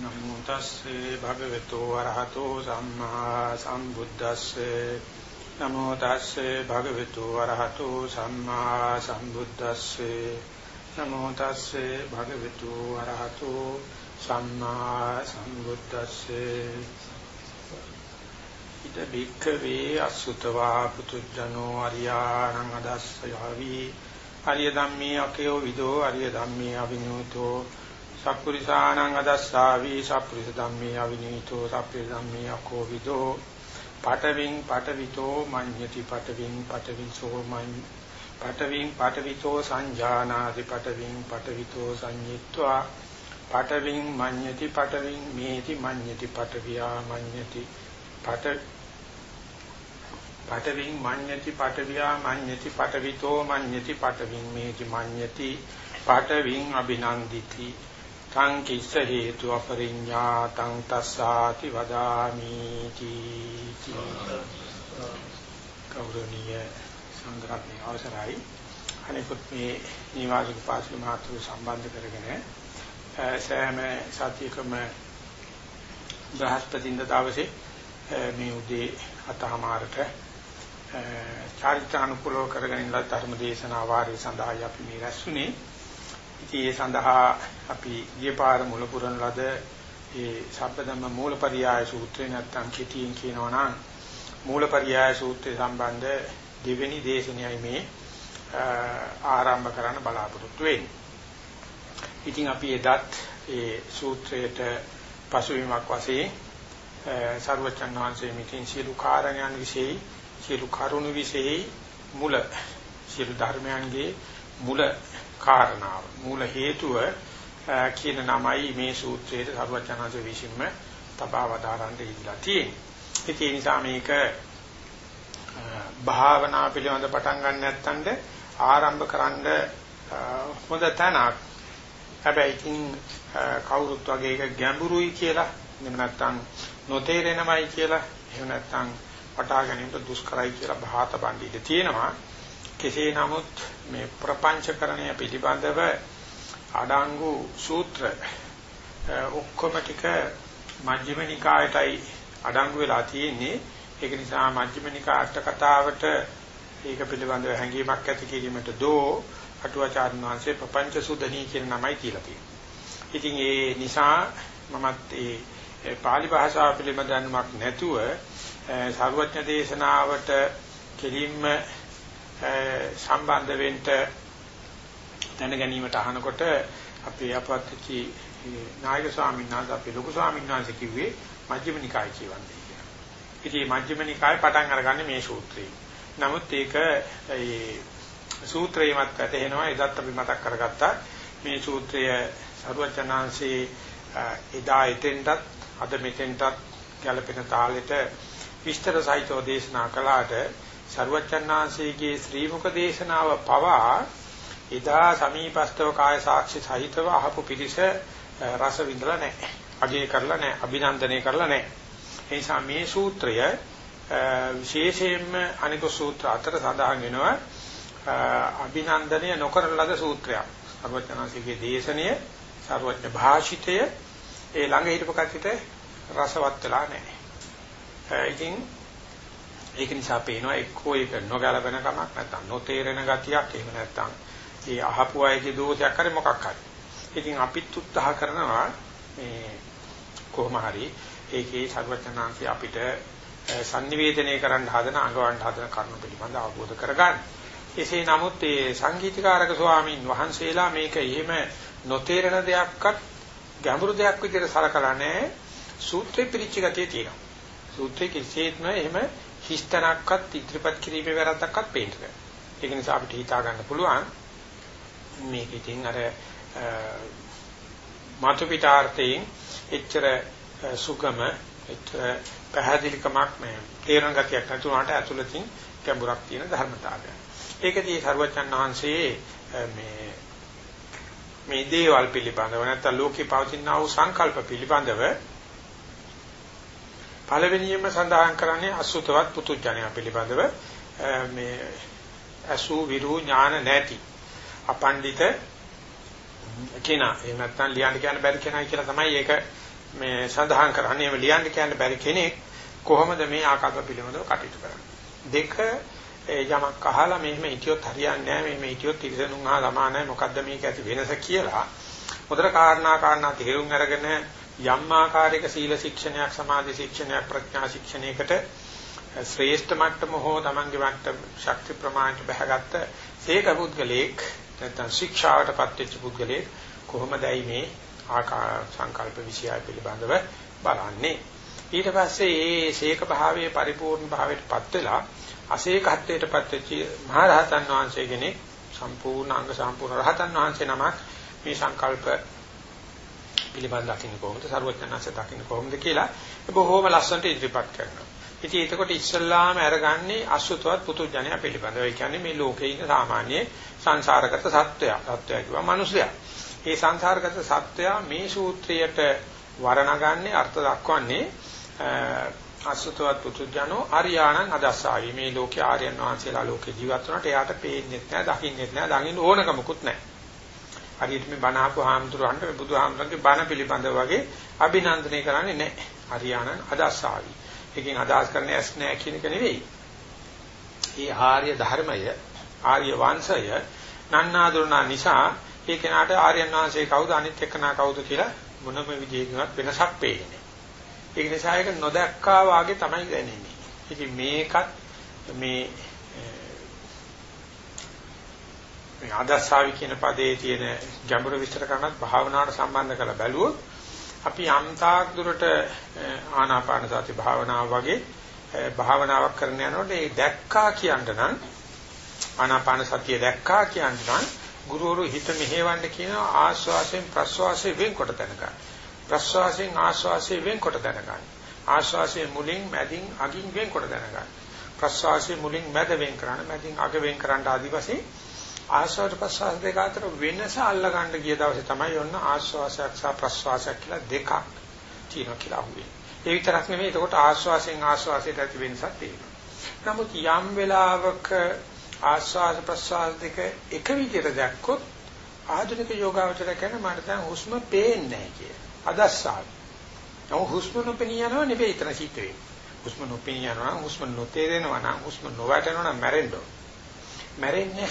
නමෝ තස්සේ භගවතු වරහතෝ සම්මා සම්බුද්දස්සේ. නමෝ තස්සේ භගවතු වරහතෝ සම්මා සම්බුද්දස්සේ. නමෝ තස්සේ භගවතු වරහතෝ සම්මා සම්බුද්දස්සේ. ඉද බික්ඛවේ අසුතවා පුතුජනෝ අරියාණං අදස්සයාවි අරිය ධම්මේ අකයෝ විදෝ අරිය ධම්මේ අවිනෝතෝ සප්පුරිසානං අදස්සාවි සප්පුරිස ධම්මේ අවිනීතෝ සප්පුරිස ධම්මේ අකෝවිදෝ පටවින් පටවිතෝ මඤ්ඤති පටවින් පටවිසෝ මඤ් පටවින් පටවිතෝ සංජානාති පටවින් පටවිතෝ සංඤිත්වා පටවින් මඤ්ඤති පටවින් මේති මඤ්ඤති පටවියා මඤ්ඤති පට පටවින් මඤ්ඤති පටවියා මඤ්ඤති පටවිතෝ මඤ්ඤති පටවින් මේති මඤ්ඤති පටවින් අභිනන්දිති තං කිස්ස හේතු අපරිඤ්ඤා තං තස්සාති වදාමි තී කෞරණීය සංග්‍රහයේ අවසරයි. අනිකුත් මේ නිවාසික පාසල මාතෘ සම්බන්ධ කරගෙන සෑම සතියකම බ්‍රහස්පතින්ද දවසේ මේ උදේ අතහමාරට චාරිත්‍රානුකූලව කරගෙන ඉන්න ධර්ම දේශනා වාරය සඳහා අපි මේ රැස්ුනේ ඉතින් ඒ සඳහා අපි ගිය පාර මුල පුරන ලද ඒ සබ්බදම්ම මූලපරියාය සූත්‍රය නැත්තම් කෙටියෙන් කියනවා නම් මූලපරියාය සූත්‍රය සම්බන්ධ දෙවෙනි දේශනයයි මේ ආරම්භ කරන්න බලාපොරොත්තු වෙන්නේ. ඉතින් අපි එදත් ඒ සූත්‍රයට පසුබිමක් වශයෙන් සර්වචන් වහන්සේ මිතින් සියලු කාරණයන් વિશે සියලු කරුණු વિશે මුල සියලු ධර්මයන්ගේ මුල කාරණාව මූල හේතුව කියන නමයි මේ සූත්‍රයේ සරුවචනanse විසින්ම තබා වදාරන්න ඉදලා තියෙන්නේ. ඒ නිසා මේක භාවනා පිළිබඳ පටන් ගන්න නැත්තඳ ආරම්භ කරන්න හොඳ තැනක්. හැබැයි ඉතින් කවුරුත් වගේ එක ගැඹුරුයි කියලා එහෙම නැත්නම් නොතේරෙනමයි කියලා එහෙම නැත්නම් වටහා ගැනීමට දුෂ්කරයි කියලා භාත බණ්ඩිට තියෙනවා. කෙසේ නමුත් මේ ප්‍රපංචකරණය පිළිබඳව අඩංගු සූත්‍ර ඔක්කොම ටික මජ්ක්‍ධිම නිකායටයි අඩංගු වෙලා තියෙන්නේ ඒක නිසා මජ්ක්‍ධිම නිකාය අට කතාවට ඒක පිළිබඳව හැඟීමක් ඇති කිරීමට දෝ අටුවාචාර්ය වංශේ ප්‍රපංච සුදනී කියන නමයි කියලා තියෙනවා. ඉතින් ඒ නිසා මමත් ඒ පාලි භාෂාව පිළිබඳ දැනුමක් නැතුව සර්වඥ දේශනාවට කෙලින්ම සම්බන්ධ වෙන්න දැන ගැනීමට අහනකොට අපේ අපවත්චි නායක ස්වාමීන් වහන්සේ අපේ ලොකු ස්වාමීන් වහන්සේ කිව්වේ මජ්ක්‍ධිම නිකාය කියවන්නේ කියලා. ඉතින් මජ්ක්‍ධිම නිකාය පටන් අරගන්නේ මේ සූත්‍රයෙන්. නමුත් ඒක ඒ සූත්‍රයමත් වැටෙනවා එදත් අපි මතක් කරගත්තා මේ සූත්‍රය සරුවචනාංශේ එදා එතෙන්ටත් අද මෙතෙන්ටත් ගැලපෙන තාලෙට විස්තර සහිතව දේශනා කළාට සරුවචනාංශයේ ශ්‍රී මුක දේශනාව පවා එදා සමීපස්තව කාය සාක්ෂි සහිතව අහපු පිරිස රස විඳලා නැහැ. අගය කරලා නැහැ. අභිනන්දනය කරලා නැහැ. ඒ නිසා මේ සූත්‍රය විශේෂයෙන්ම අනික සූත්‍ර අතර සඳහන් වෙනවා අභිනන්දනය නොකරන ලද සූත්‍රයක්. සර්වඥාන්සේගේ දේශනය සර්වඥ භාෂිතය ඒ ළඟ හිටපු කච්චිට රසවත් වෙලා නැහැ. ඉතින් ඒක නිසා පේනවා එක්කෝ ඒක නොගැලපෙන කමක් නැත්නම් නොතේරෙන ගතියක් එහෙම නැත්නම් ඒ අහපු අයගේ දෝෂයක් හරි මොකක් හරි. ඉතින් අපිත් උත්සාහ කරනවා මේ කොහොම හරි ඒකේ සර්වඥාන්සේ අපිට sannivedanaya කරන්න හදන අඟවන්න හදන කරුණු පිළිබඳ අවබෝධ කරගන්න. එසේ නමුත් ඒ සංගීතකාරක ස්වාමීන් වහන්සේලා මේක එහෙම නොතේරෙන දෙයක්වත් ගැඹුරු දෙයක් විදිහට සලකලා නැහැ. සූත්‍රේ පිළිච්ච ගතිය තියෙනවා. සූත්‍රේ කිසිසේත්ම එහෙම හිස්තනක්වත් ඉදිරිපත් කිරීමේ වැරද්දක්වත් පේන්න බෑ. ඒක නිසා අපිට හිතා ගන්න පුළුවන් මේක ඉතින් අර මාතු පිටාර්ථයෙන් එච්චර සුගම එච්චර පැහැදිලිකමක් මේ තේරණ ගතියක් නැතුණාට ඇතුළතින් ගැඹුරක් තියෙන ධර්මතාවය. ඒකදී සර්වචන් වහන්සේ මේ මේ දේවල් පිළිබඳව නැත්නම් ලෝකේ පවතින ආ වූ සංකල්ප පිළිබඳව පළවෙනියෙන්ම සඳහන් කරන්නේ අසුතවත් පුතුජණය පිළිබඳව මේ අසු විරු ඥාන නැති අපණ්ඩිත කෙනා. එහෙම නැත්නම් ලියන්න කියන්න බැරි කෙනා කියලා තමයි ඒක මේ සඳහන් කරන්නේ. එහෙම ලියන්න කියන්න බැරි කෙනෙක් කොහොමද මේ ආකල්ප පිළිබඳව කටයුතු කරන්නේ. දෙක යමක් අහලා මෙහෙම හිටියොත් හරියන්නේ නැහැ මෙහෙම හිටියොත් තිරසනුන් හා සමානයි මොකද්ද මේක ඇති වෙනස කියලා මුදල කාරණා කාරණා තේරුම් අරගෙන යම් ආකාරයක සීල ශික්ෂණයක් සමාධි ශික්ෂණයක් ප්‍රඥා ශික්ෂණයකට ශ්‍රේෂ්ඨ මට්ටම හෝ Tamange මට්ටම ශක්ති ප්‍රමාණයට බහගත්ත සීක පුද්ගලෙක් නැත්නම් ශික්ෂාවටපත් වෙච්ච පුද්ගලෙක් කොහොමදයි මේ ආකා සංකල්ප විෂය පිළිබඳව බලන්නේ? ඊට පස්සේ මේ සීක භාවයේ පරිපූර්ණ භාවයටපත් වෙලා අසීකත්වයටපත් වෙච්ච මහා රහතන් වහන්සේ කෙනෙක් සම්පූර්ණ අංග සම්පූර්ණ රහතන් වහන්සේ නමක් මේ සංකල්ප පිළිබඳ දකින්න කොහොමද සරුවචනanse දකින්න කොහොමද කියලා බොහෝම ලස්සනට ඉදිරිපත් කරනවා. ඉතින් එතකොට ඉස්සල්ලාම අරගන්නේ අසුතවත් පුතුජනය පිළිබඳව. ඒ කියන්නේ මේ ලෝකේ ඉන්න සාමාන්‍ය සංසාරගත සත්වයා. සත්වයා කියවා මිනිසයා. මේ සංසාරගත සත්වයා මේ සූත්‍රයට වර්ණගන්නේ අර්ථ දක්වන්නේ අසුතවත් පුතුජනෝ ආර්යාණං අදස්සාවි මේ ලෝකේ ආර්යයන් වහන්සේලා ලෝකේ ජීවත් වුණාට එයාට පේන්නේ නැහැ දකින්නේ නැහැ දකින්න ඕනකමකුත් නැහැ හරියට මේ බණ අහපු හාමුදුරුවන්ට මේ බුදුහාමුදුරන්ගේ බණ පිළිබඳව වගේ අභිනන්දනය කරන්නේ නැහැ. ආර්යාණං අදස්සාවි එකකින් අදහස් කරන්නේ ඇස් නැහැ කියන එක නෙවෙයි. මේ ආර්ය ධර්මය ආර්ය වංශය නන්නාඳුනා නිසා ඒ කෙනාට ආර්යයන් වහන්සේ කවුද අනිත් එක්කනා කවුද කියලා මොනම විදිහකින්වත් වෙනසක් පේන්නේ ඒක නිසා ඒක නොදැක්කා වාගේ තමයි දැනෙන්නේ. ඉතින් මේකත් මේ මේ ආදස්සාවි කියන පදේ තියෙන ගැඹුරු විස්තර කරනත් භාවනාවට සම්බන්ධ කරලා බැලුවොත් අපි යම්තාක් දුරට ආනාපාන සති භාවනාව වගේ භාවනාවක් කරන්න යනකොට ඒ දැක්කා කියන්න නම් ආනාපාන සතිය දැක්කා කියන්න නම් ගුරුවරු හිත මෙහෙවන්න කියන ආස්වාසයෙන් ප්‍රස්වාසයෙන් වෙන්කොට දැනගන්න. ප්‍රශ්වාසයෙන් ආශ්වාසයෙන් වෙන්කොට දැනගන්න. ආශ්වාසයේ මුලින් මැදින් අගින් වෙන්කොට දැනගන්න. ප්‍රශ්වාසයේ මුලින් මැද වෙන් කරන්න, මැදින් අග වෙන් කරන්න ආදි වශයෙන් ආශ්වාස ප්‍රශ්වාස දෙක අතර වෙනස අල්ලගන්න ගිය දවසේ තමයි ඔන්න ආශ්වාසයක් සහ ප්‍රශ්වාසයක් කියලා දෙකක් තියෙනවා කියලා අහුවේ. ඒ විතරක් නෙමෙයි එතකොට ආශ්වාසයෙන් ආශ්වාසයට ඇති වෙනසක් තියෙනවා. නමුත් යම් වෙලාවක ආශ්වාස ප්‍රශ්වාස දෙක එක විදිහට දැක්කොත් ආධුනික යෝගාවචර කියන මට දැන් හුස්ම පේන්නේ නැහැ කියලා. අදස්සාවි. නමුත් හුස්ම නොපෙනී යනවා නෙවෙයි එතන සිද්ධ වෙන්නේ. හුස්ම නොපෙනී යනවා නම් හුස්ම නොතේරෙනවා නම් හුස්ම නොවැටෙනවා නම් මැරෙන්න ඕන. මැරෙන්නේ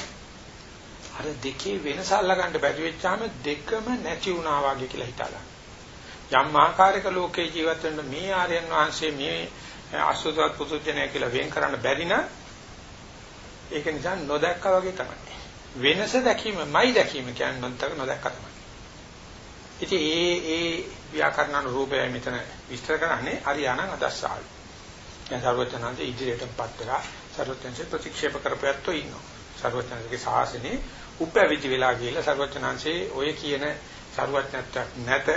අර දෙකේ වෙනස අල්ලගන්න බැරි වෙච්චාම දෙකම නැති වුණා වගේ කියලා හිතලා. යම් ආකාරයක ලෝකේ ජීවත් වෙන්න මේ ආර්යයන් වහන්සේ මේ අසුතවත් පුදුජනය කියලා වෙන් කරන්න බැරි නම් ඒක නිසා නොදැක්කා වගේ තමයි. වෙනස දැකීමයි දැකීම කියන්නේ නොදැක්කා තමයි. ඉතින් ඒ ඒ ව්‍යාකරණ රූපයයි මෙතන විස්තර කරන්නේ අරියාණං අදස්සාවි. දැන් සර්වඥාන්සේ ඉදිරියටපත් වෙලා සර්වඥාන්සේ ප්‍රතික්ෂේප කරපැත්තෝ ඉන්නවා. සර්වඥාන්සේගේ ශාසනේ උපැවිදි වෙලා ගිහලා සර්වඥාන්සේ ඔය කියන සර්වඥත්වයක් නැත,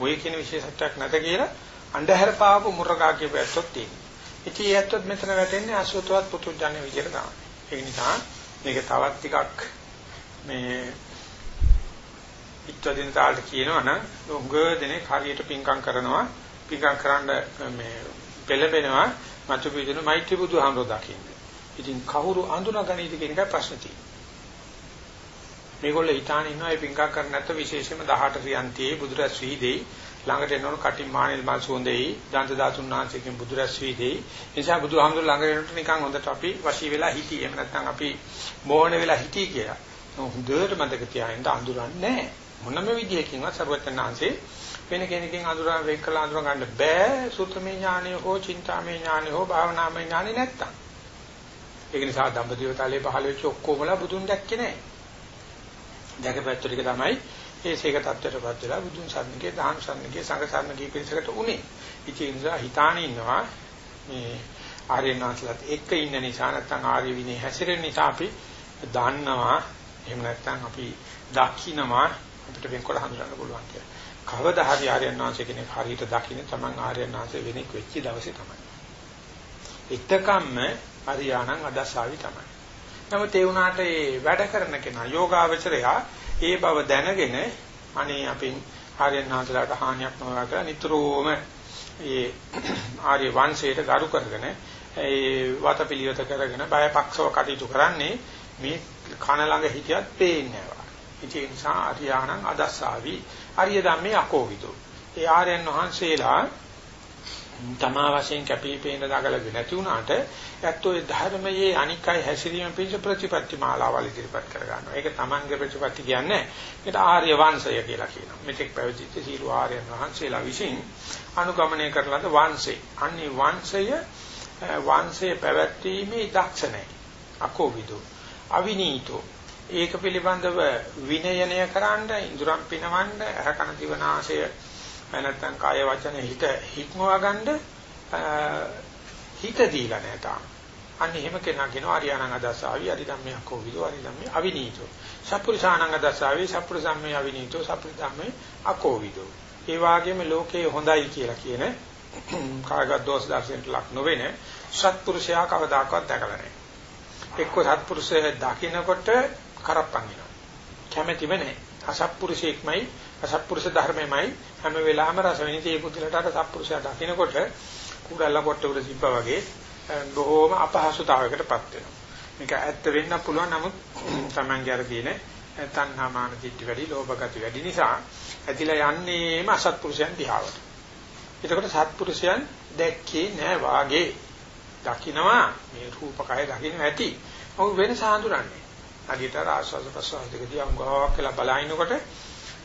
ඔය කියන විශේෂත්වයක් නැත කියලා අන්ධහැර පාවපු මුර්ගා කියපැත්තොත් තියෙනවා. ඉතින් ඒත්තොත් මෙතන වැටෙන්නේ අසුතවත් පුතුජාන විදියට තමයි. ඒ නිසා මේක තවත් ටිකක් මේ පිටවදින තාලට කියනවා නම් උංග දෙනේ හරියට පිංකම් කරනවා පිංකම් කරන්න මේ පෙළඹෙනවා මතු පිටින මෛත්‍රී බුදුහාමරෝ දකින්න. ඉතින් කවුරු අඳුනගනීද කියන එකයි ප්‍රශ්න තියෙන්නේ. මේගොල්ලෝ හිතාන ඉන්නවා. මේ පිංකම් කරන්නේ නැත්නම් විශේෂයෙන්ම 18 රියන්තියේ බුදුරස් වීදෙයි. ළඟට එනවන කටින් මානෙල් මල් සුවඳෙයි. දන්ත ධාතුන් වහන්සේගෙන් බුදුරස් වීදෙයි. නිසා බුදුහාමුදුර ළඟට එනකොට නිකන් හොඳට අපි වශී වෙලා හිටියේ. එහෙම නැත්නම් අපි මෝහණ වෙලා හිටියේ කියලා. හොඳට මතක තියාගන්න අඳුරන්නේ නැහැ. මොනම විදියකින්වත් සර්වඥාන්සේ වෙන කෙනකින් අඳුරා වෙක් කළ අඳුර ගන්න බෑ. සුතමේ ඥානය හෝ චින්තාමේ ඥානය හෝ භාවනාමේ ඥානය නැත්තම්. ඒක නිසා දඹදිව තලයේ පහළ වෙච්ච ඔක්කොමලා බුදුන් දැක්කේ නෑ දැකපැත්ත ටික තමයි ඒ සීක තත්ත්වයටපත් වෙලා බුදුන් සරණගේ දාන සරණගේ සංඝ සරණගේ පිරිසකට උනේ ඉතින් ඒ නිසා හිතාන ඉන්නවා මේ ආර්යනාථලත් එක්ක ඉන්න නිසා නැත්නම් ආර්ය විනය හැසිරෙන නිසා අපි දන්නවා එහෙම නැත්නම් අපි දකින්නවා අපිට වෙන්කොට හඳුනන්න පුළුවන් කියලා. කවදා හරි ආර්යයන් වහන්සේ කෙනෙක් හරියට දකින්න තමන් ආර්යයන් වහන්සේ වෙනෙක් වෙච්ච දවසේ තමයි. එතකම්ම හරියාණන් අදසාවි තමයි. නමුත් ඒ වුණාට ඒ වැඩ කරන කෙනා යෝගාවචරයා ඒ බව දැනගෙන අනේ අපින් ආර්යයන් වහන්සේලාට හානියක් නොවලා කියලා නිතරම ඒ ආර්ය වංශයට ගරු කරගෙන ඒ වතපිලියත කරගෙන බයපක්ෂව කටයුතු කරන්නේ මේ කන ළඟ හිටියත් පේන්නේ නැහැ. ඒ නිසා අරියාණං අදස්සාවි අරිය ධම්මේ අකෝවිදෝ. ඒ ආර්යයන් වහන්සේලා තමා වශයෙන් කැපිපේන දගලගෙන නැති වුණාට ඇත්තෝ ඒ ධර්මයේ අනිකයි හැසිරීම පිණිස ප්‍රතිපත්ති මාලාවල් ඉදිරිපත් කර ගන්නවා. ඒක තමන්ගේ ප්‍රතිපත්ති කියන්නේ ඒකට ආර්ය වංශය කියලා කියනවා. මෙතෙක් පැවතිච්ච සීල ආර්යයන් වහන්සේලා විසින් අනුගමනය කරලද වංශේ. අන්නේ වංශය වංශයේ පැවැත්වීමේ දක්ෂ නැහැ. අකෝවිදෝ අවිනීතෝ ඒක පිළිබඳව විනයනය කරන්න ඉඳුරම් පිනවන්න අහකන දිවනාශය නැත්නම් කාය වචන හිත හික්මවා ගන්න හිත දීලා නැහැ තාම. අන්න එහෙම කෙනා කියනවා ආර්යයන්ං අදස්සාවි අරිදම්මේ අකෝවිදෝ අරිදම්මේ අවිනීතෝ. සප්පුරිසානං අදස්සාවි සප්පුරිසම්මේ අවිනීතෝ සප්පුරිදම්මේ අකෝවිදෝ. ඒ වගේම ලෝකේ හොඳයි කියලා කියන කායගත දෝෂ දර්ශනට ලක් නොවෙන සත්පුරුෂයා කවදාකවත් දැකලා නැහැ. එක්ක සත්පුරුෂය දකින්නකොට කරප්පන් වෙනවා. කැමැතිම නැහැ. අසත්පුරුෂයෙක්මයි අසත්පුරුෂ ධර්මෙමයි හැම වෙලාවෙම රස වෙනිති ඒ පුදුලට අර සත්පුරුෂයා දකින්නකොට කුඩල්ල කොට උඩ සිප්පා වගේ බොහෝම අපහසුතාවයකටපත් වෙනවා. මේක ඇත්ත වෙන්න පුළුවන් නමුත් Tamange අර කියන තණ්හා මාන දිට්ඨි වැඩි, ලෝභ ගති වැඩි නිසා ඇතිලා යන්නේම අසත්පුරුෂයන් දිහාවට. එතකොට සත්පුරුෂයන් දැක්කේ නෑ වාගේ. දකින්නවා මේ රූපකය දකින්න ඇති. ඔව් වෙනස හඳුනන්නේ. හරියට ආස්වාද ප්‍රසවාස දෙකදී අංගාවක් කියලා බලනකොට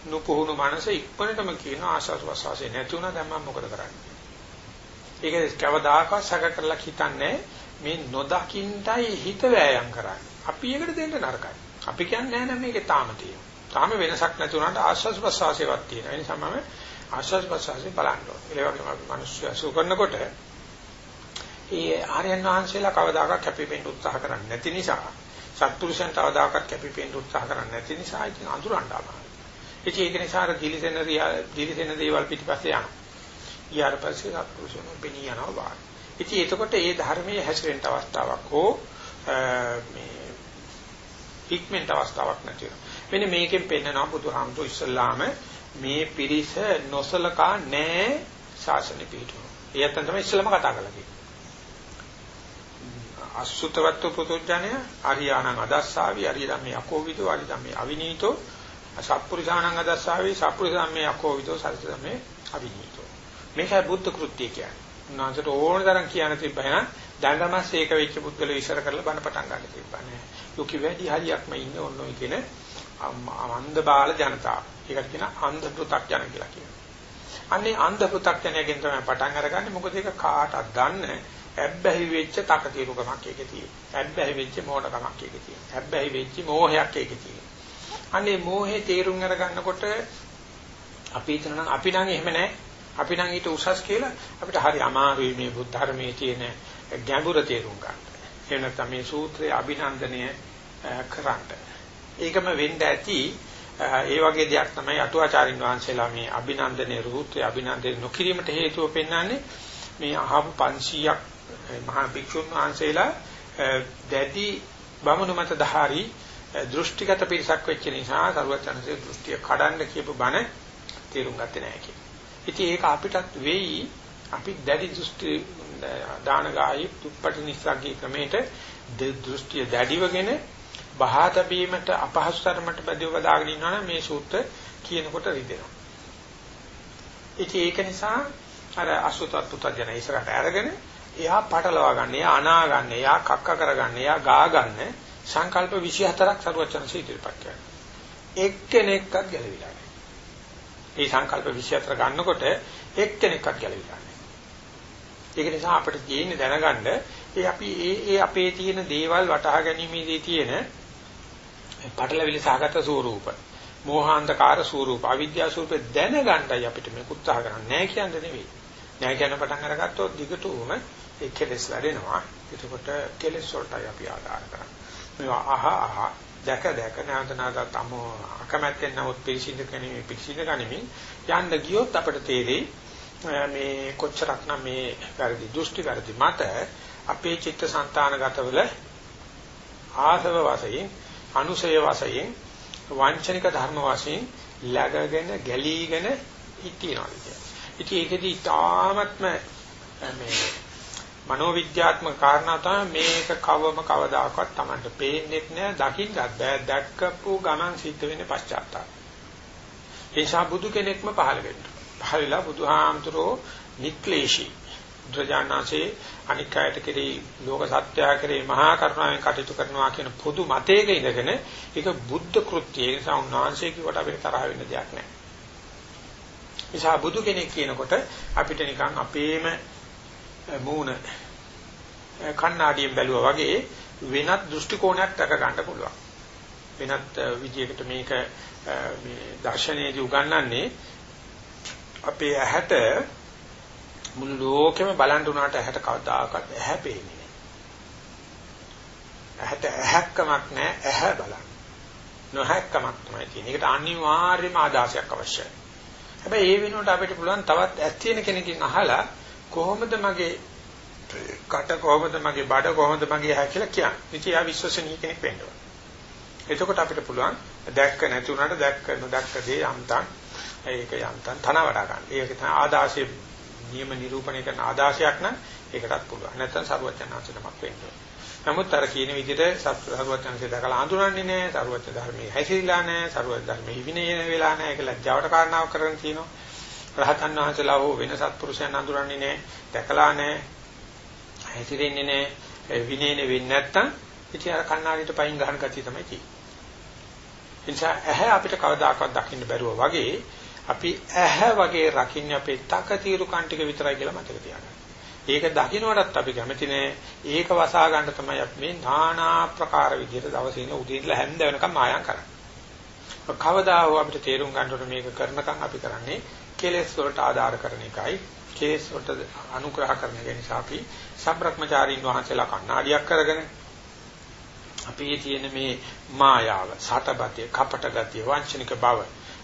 නුපුහුණු මනස ඉක්මනටම කියන ආස්වාද ප්‍රසවාසය නැති වුණා දැන් මම මොකද කරන්නේ? ඒක කවදාකවත් සැක කරලා හිතන්නේ මේ නොදකින්ටයි හිත වෑයම් කරන්නේ. අපි ඒකට දෙන්න නරකයි. අපි කියන්නේ නෑ මේකේ තාම තියෙනවා. තාම වෙනසක් නැති වුණාට ආස්වාද ප්‍රසවාසයවත් තියෙනවා. ඒ නිසා මම ආස්වාද ප්‍රසවාසය බලන්න ඕනේ. ඒ වගේම අපි මිනිස්සු අසු කරනකොට ඒ ආර්යයන් වහන්සේලා කවදාකවත් කැපිපෙන්න උත්සාහ කරන්නේ නැති නිසා සත්පුරුෂයන් කවදාකවත් කැපිපෙන්න උත්සාහ කරන්නේ නැති නිසා ඉතින් අඳුරන්න ආවා. ඉතින් ඒක නිසා අර දිලිසෙන දිලිසෙන දේවල් පිටිපස්සේ යනවා. ඊට පස්සේ සත්පුරුෂයන් බෙනී යනවා වාර. ඉතින් එතකොට ඒ ධර්මයේ හැසිරෙන්න අවස්ථාවක් හෝ මේ හික්මෙන්ට අවස්ථාවක් නැති වෙනවා. මෙන්න මේකෙන් පෙන්නනවා බුදුහාමුදුරු ඉස්සල්ලාම මේ පිරිස නොසලකා නෑ ශාසනෙ පිටුන. ඒත් තමයි ඉස්සලම කතා කරලා තියෙන්නේ. අසුතවත්ව පුතුජණය ආර්යාණං අදස්සාවි ආර්ය ධම්මේ අකෝවිදෝ ආර්ය ධම්මේ අවිනීතෝ සත්පුරුෂාණං අදස්සාවි සත්පුරුෂ ධම්මේ අකෝවිදෝ සත්‍ය ධම්මේ අවිනීතෝ. මේකයි බුද්ධ කෘත්‍යය කියන්නේ. උන්වහන්සේට ඕන තරම් කියන්න තිබ්බහන දඬමස් ඒක වෙච්ච පුද්ගලෝ ඉස්සර කරලා බණ පටන් ගන්න තිබ්බනේ ලෝකෙ වැඩි හරියක්ම ඉන්නේ ඔන්න ඔය කියන අන්ධ බාල ජනතාව. ඒකට කියන අන්ධ පෘ탁ජන කියලා කියනවා. අන්නේ අන්ධ පෘ탁ජනයෙන් තමයි පටන් අරගන්නේ. මොකද ඒක කාටවත් දන්නේ ඇබ්බැහි වෙච්ච තකතිරුකමක් ඒකේ තියෙනවා. ඇබ්බැහි වෙච්ච මෝඩකමක් ඒකේ තියෙනවා. ඇබ්බැහි වෙච්ච මෝහයක් ඒකේ තියෙනවා. අනේ මෝහේ තේරුම් අරගන්නකොට අපි හිතනවා අපි නම් එහෙම නැහැ. අපි නම් ඊට උසස් කියලා අපිට හරි අමාරුයි මේ බුද්ධ ධර්මයේ තියෙන ගැඹුර තේරුම් ගන්න. එහෙම නැත්නම් මේ සූත්‍රයේ අභිනන්දනය කරන්න. ඒකම වෙන්න ඇති ඒ වගේ දෙයක් තමයි අටුවාචාරින් වහන්සේලා මේ අභිනන්දනයේ රූත්‍රයේ අභිනන්දනය නොකිරීමට හේතුව පෙන්වන්නේ මේ අහපු 500ක් මහා භික්ෂුන් වහන්සේලා දැඩි බමුණු මත දහාරි දෘෂ්ටිගත පිරිසක් වෙච්ච නිසා සරුවචනසේ දෘෂ්ටිය කඩන්න කියපු බණ තේරුම් ගත්තේ නැහැ කියලා. ඉතින් ඒක අපිටත් වෙයි අපි දැඩි දෘෂ්ටි දානගායි දුප්පටි නිස්සග්ගී ක්‍රමයට දෘෂ්ටිය දැඩිවගෙන බහා තැබීමට අපහසු තරමට බැදව දාගෙන ඉන්නවනම් මේ සූත්‍ර කියනකොට රිදෙනවා. ඉතින් ඒක නිසා අර අසුතත් පුතජන ඉස්සරහට අරගෙන එයා පටලවා ගන්න, එයා අනා ගන්න, එයා කක්ක කරගන්න, එයා ගා ගන්න සංකල්ප 24ක් සරුවචනසේ ඉදිරිපත් කරනවා. එක්කෙනෙක්වත් ගැලවිලා නැහැ. මේ සංකල්ප 24 ගන්නකොට එක්කෙනෙක්වත් ගැලවිලා නැහැ. ඒක නිසා අපිට තියෙන්නේ දැනගන්න ඒ අපි ඒ ඒ අපේ තියෙන දේවල් වටහා ගැනීමේදී තියෙන පටලවිලි සහගත ස්වරූප මෝහාන්ධකාර ස්වරූප අවිද්‍යා ස්වරූප දැනගන්නයි අපිට මේක උත්සාහ කරන්නේ නැහැ කියන්නේ නෙවෙයි. නැහැ කියන පටන් අරගත්තොත් දිගටම ඒ කෙලෙස් වැඩෙනවා. එතකොට කෙලෙස් වලටයි අපි ආදාර කරන්නේ. මේවා අහ අහ දැක දැක නැවත නැවතත් අම අකමැත්තෙන් නමුත් පිළිසිඳ ගැනීම පිළිසිඳ ගැනීම යන්න ගියොත් අපිට තේරෙයි මේ කොච්චරක්නම් මේ වැරදි දෘෂ්ටි වැරදි මත අපේ චිත්තසංතානගතවල ආසව වශයෙන් අනුසය වශයෙන් වංචනික ධර්ම වශයෙන් läගගෙන ගැලීගෙන ඉතිනවා. ඉතින් ඒකෙදි තාමත්ම මේ මනෝවිද්‍යාත්මක කාරණා තමයි මේක කවම කවදාකවත් Tamanට පේන්නේ නැහැ දකින්නත් බෑ දැක්කපු ගමන් සිද්ධ වෙන්නේ පශ්චාත්තාප. ඒ නිසා බුදු කෙනෙක්ම පහළ වෙන්න. පහළලා බුදුහාමුදුරෝ නික්ලේශී බුදුජානනාසේ අනික් අයට කෙරෙහි ලෝක සත්‍යය කෙරෙහි මහා කරුණාවෙන් කටයුතු කරනවා කියන පොදු මතයක ඉඳගෙන ඒක බුද්ධ කෘත්‍යය ඒ නිසා උන්වහන්සේ කිව්වට අපිට තරහ වෙන්න දෙයක් නැහැ. නිසා බුදු කෙනෙක් කියනකොට අපිට නිකන් අපේම මූණ කණ්ණාඩියෙන් බැලුවා වගේ වෙනත් දෘෂ්ටි කෝණයක් දක ගන්න පුළුවන්. වෙනත් විදියකට මේක මේ දර්ශනයේදී උගන්වන්නේ අපේ ඇහැට මුළු ලෝකෙම බලන් උනාට ඇහැට කවදාකවත් ඇහැ පේන්නේ නැහැ. ඇහැට ඇහැක්කමක් නැහැ ඇහැ බලන්න. නොහැක්කමක් තමයි තියෙන්නේ. ඒකට අනිවාර්යම ආදාසයක් අවශ්‍යයි. හැබැයි ඒ වෙනුවට අපිට පුළුවන් තවත් ඇස් තියෙන කෙනකින් අහලා කොහොමද මගේ කට කොහොමද මගේ බඩ කොහොමද මගේ ඇහැ කියලා කියන්නේ. ඉතින් ආ විශ්වසනීය කෙනෙක් වෙන්න ඕන. එතකොට අපිට පුළුවන් දැක්ක නැති උනාට දැක්ක නොදැක්ක දේ යම්තම් ඒක යම්තම් තන වඩා ගන්න. ඒක තමයි ආදාසයේ නියම නිරූපණය කරන ආදාසයක් නම් ඒකටත් පුළුවන්. නැත්නම් සරුවචනාංශනමක් වෙන්න ඕන. නමුත් අර කියන විදිහට සරුවචනාංශය දැකලා හඳුනන්නේ නැහැ. සරුවචන ධර්මයේ හැසිරීලා නැහැ. සරුවචන ධර්මයේ විනය වෙලා නැහැ. ඒක ලැජ්ජාවට කාරණාවක් කරගෙන තියෙනවා. රහතන් වහන්සේලා හෝ වෙන සත්පුරුෂයන් හඳුනන්නේ නැහැ. දැකලා නැහැ. හැසිරෙන්නේ නැහැ. විනයනේ වෙන්නේ නැත්තම් ඉතින් අර කන්නාඩියට පයින් ගහන ගතිය තමයි තියෙන්නේ. එනිසා ඇහැ අපිට කවදාකවත් දකින්න බැරුව වගේ අපි ඇහැ වගේ රකින්න අපේ තකතිරු කන්ටික විතරයි කියලා මතක තියාගන්න. ඒක දකින්නටත් අපි කැමති නෑ. ඒක වසා ගන්න තමයි අපි මේ নানা ප්‍රකාර විදිහට දවසේ ඉඳලා උදේ ඉඳලා හැන්ද වෙනකම් මායම් කරන්නේ. කවදා හෝ අපිට තේරුම් ගන්නකොට මේක කරනකම් අපි කරන්නේ කෙලෙස් වලට ආධාර කරන එකයි. කෙලෙස් වලට අනුග්‍රහ කරන එක නිසා අපි සම්බ්‍රක්‍මචාරීන් වහන්සේලා කණ්ණාඩියක් කරගෙන අපේ තියෙන මේ මායාව, සතපතිය, කපට ගතිය, වංචනික බව,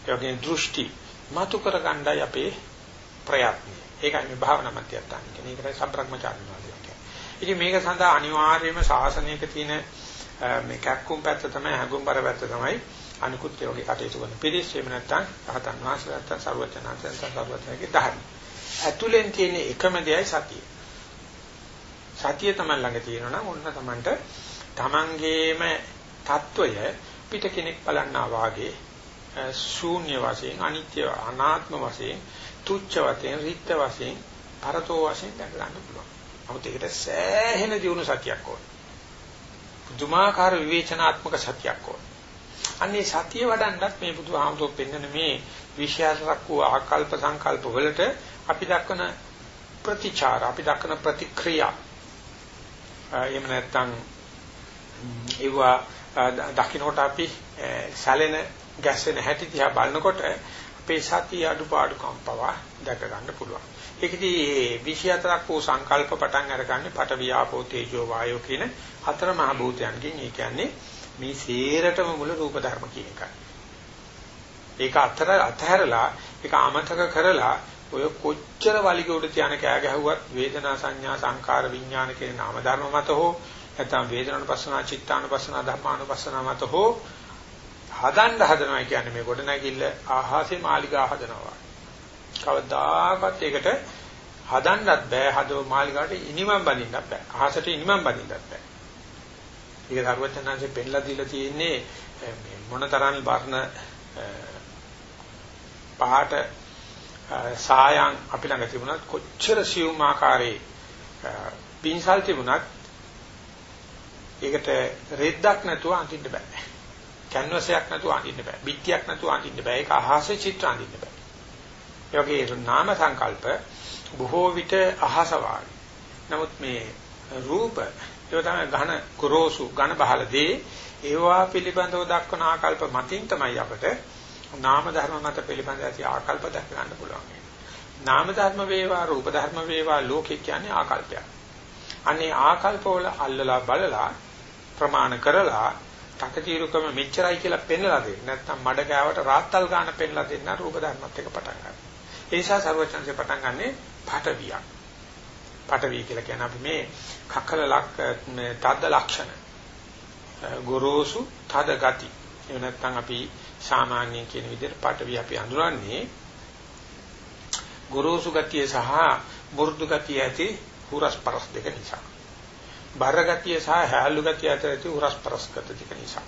ඒ වගේම දෘෂ්ටි මතු කර ගන්නයි අපේ ප්‍රයත්නය. ඒකයි මේ භාවනා මධ්‍යස්ථාන කියන්නේ. ඒකයි සම්ප්‍රක්‍මචාරී වාදය කියන්නේ. ඉතින් මේක සඳහා අනිවාර්යයෙන්ම ශාසනයක තියෙන මේ කැක්කුම් පැත්ත තමයි හඟුම්බර පැත්ත තමයි අනිකුත් ඒ වගේ කටයුතු කරන පිරිස් එහෙම නැත්නම් රහතන් වහන්සේ නැත්නම් සර්වඥාන්තයන් සර්වඥාන්තයන්ගේ ධර්ම. ඇතුලෙන් තියෙන එකම දෙයයි සතිය. සතිය තමයි ළඟ තියෙනවා නම් ඔන්න තමන්ට තමන්ගේම తত্ত্বය පිට කෙනෙක් බලන්නා වාගේ ශූන්‍ය වශයෙන් අනිත්‍ය අනාත්ම වශයෙන් තුච්ඡ වශයෙන් රිත්ත්‍ය වශයෙන් පරතෝ වශයෙන් දැක ගන්න පුළුවන්. නමුත් ඒකට සෑහෙන දියුණු සතියක් ඕන. පුදුමාකාර විවේචනාත්මක සතියක් ඕන. අන්නේ සතිය වඩන්නත් මේ බුදුහාමුදුරුවෝ පෙන්වන මේ විශ්වාසයක් වූ ආකල්ප සංකල්ප වලට අපි දක්වන ප්‍රතිචාර අපි දක්වන ප්‍රතික්‍රියා එහෙම නැත්නම් ඒවා දකින්නට අපි සැලෙන ගැස්සෙන හැටි දිහා බලනකොට අපේ සතිය අඩුපාඩුකම් පවා දැක ගන්න පුළුවන්. ඒකදී 24ක් වූ සංකල්ප පටන් අරගන්නේ පට වියාපෝ තේජෝ වායෝ කියන හතර මහ භූතයන්ගෙන්. ඒ කියන්නේ මේ සේරටම මුල රූප ධර්ම කියන එකයි. ඒක අතර අතහැරලා ඒක අමතක කරලා ඔය කොච්චර වලිග උඩ තියන කෑ ගැහුවත් වේදනා සංඥා සංකාර විඥාන කියන නාම ධර්ම මත හෝ නැත්නම් වේදනානුපස්සනා චිත්තානුපස්සනා ධම්මානුපස්සනා මත හෝ හදන්න හදනවා කියන්නේ මේ ගොඩනැගිල්ල ආහාසේ මාලිගා හදනවා. කවදාකවත් ඒකට හදන්නත් බෑ හදව මාලිගාට ඉනිමම් බඳින්නත් බෑ. අහසට ඉනිමම් බඳින්නත් බෑ. ඒක ධර්මචන්නාංශයෙන් පෙන්ලා දීලා තියෙන්නේ මේ මොනතරම් වර්ණ පහට සායන් අපි ළඟ තිබුණත් කොච්චර සියුම් ආකාරයේ පින්සල් තිබුණත් ඒකට රෙද්දක් නැතුව අඳින්න බෑ. කැන්වස් එකක් නැතුව අඳින්න බෑ. බිත්තියක් නැතුව අඳින්න බෑ. ඒක අහසේ චිත්‍ර අඳින්න බෑ. ඒ වගේ නාම සංකල්ප බොහෝ විට අහස නමුත් මේ රූප ඒක තමයි ඝන කුරෝසු ඝන බහල දේ ඒවා පිළිබඳව දක්වන ආකල්ප මතින් තමයි අපට නාම ධර්ම මත පිළිබඳ ඇති ආකල්ප දක්ව ගන්න පුළුවන්. නාම ධර්ම වේවා රූප ධර්ම වේවා ලෝකේ කියන්නේ ආකල්පයක්. අනේ ආකල්ප වල අල්ලලා බලලා ප්‍රමාණ කරලා තකතිරුකම මෙච්චරයි කියලා පෙන්වලා දෙන්න. නැත්නම් මඩ ගෑවට රාත්තල් ගන්න පෙන්වලා දෙන්න රූප ධර්මත් එක පටන් ගන්න. ඒ නිසා සර්වචන්සේ පටන් ගන්නෙ පටවියක්. පටවිය කියලා කියන අපි මේ කකල ලක් මේ තද්ද ලක්ෂණ. ගොරෝසු තද ගති. එහෙම නැත්නම් අපි සාමාන්‍යයෙන් කියන විදිහට පටවිය අපි හඳුනන්නේ ගොරෝසු ගතිය සහ මු르දු ගතිය ඇති හුරස් පරස් දෙක නිසා. බර ගතිය සහ හැලු ගතිය අතර ඇති උරස් පරස් ගතිය නිසා.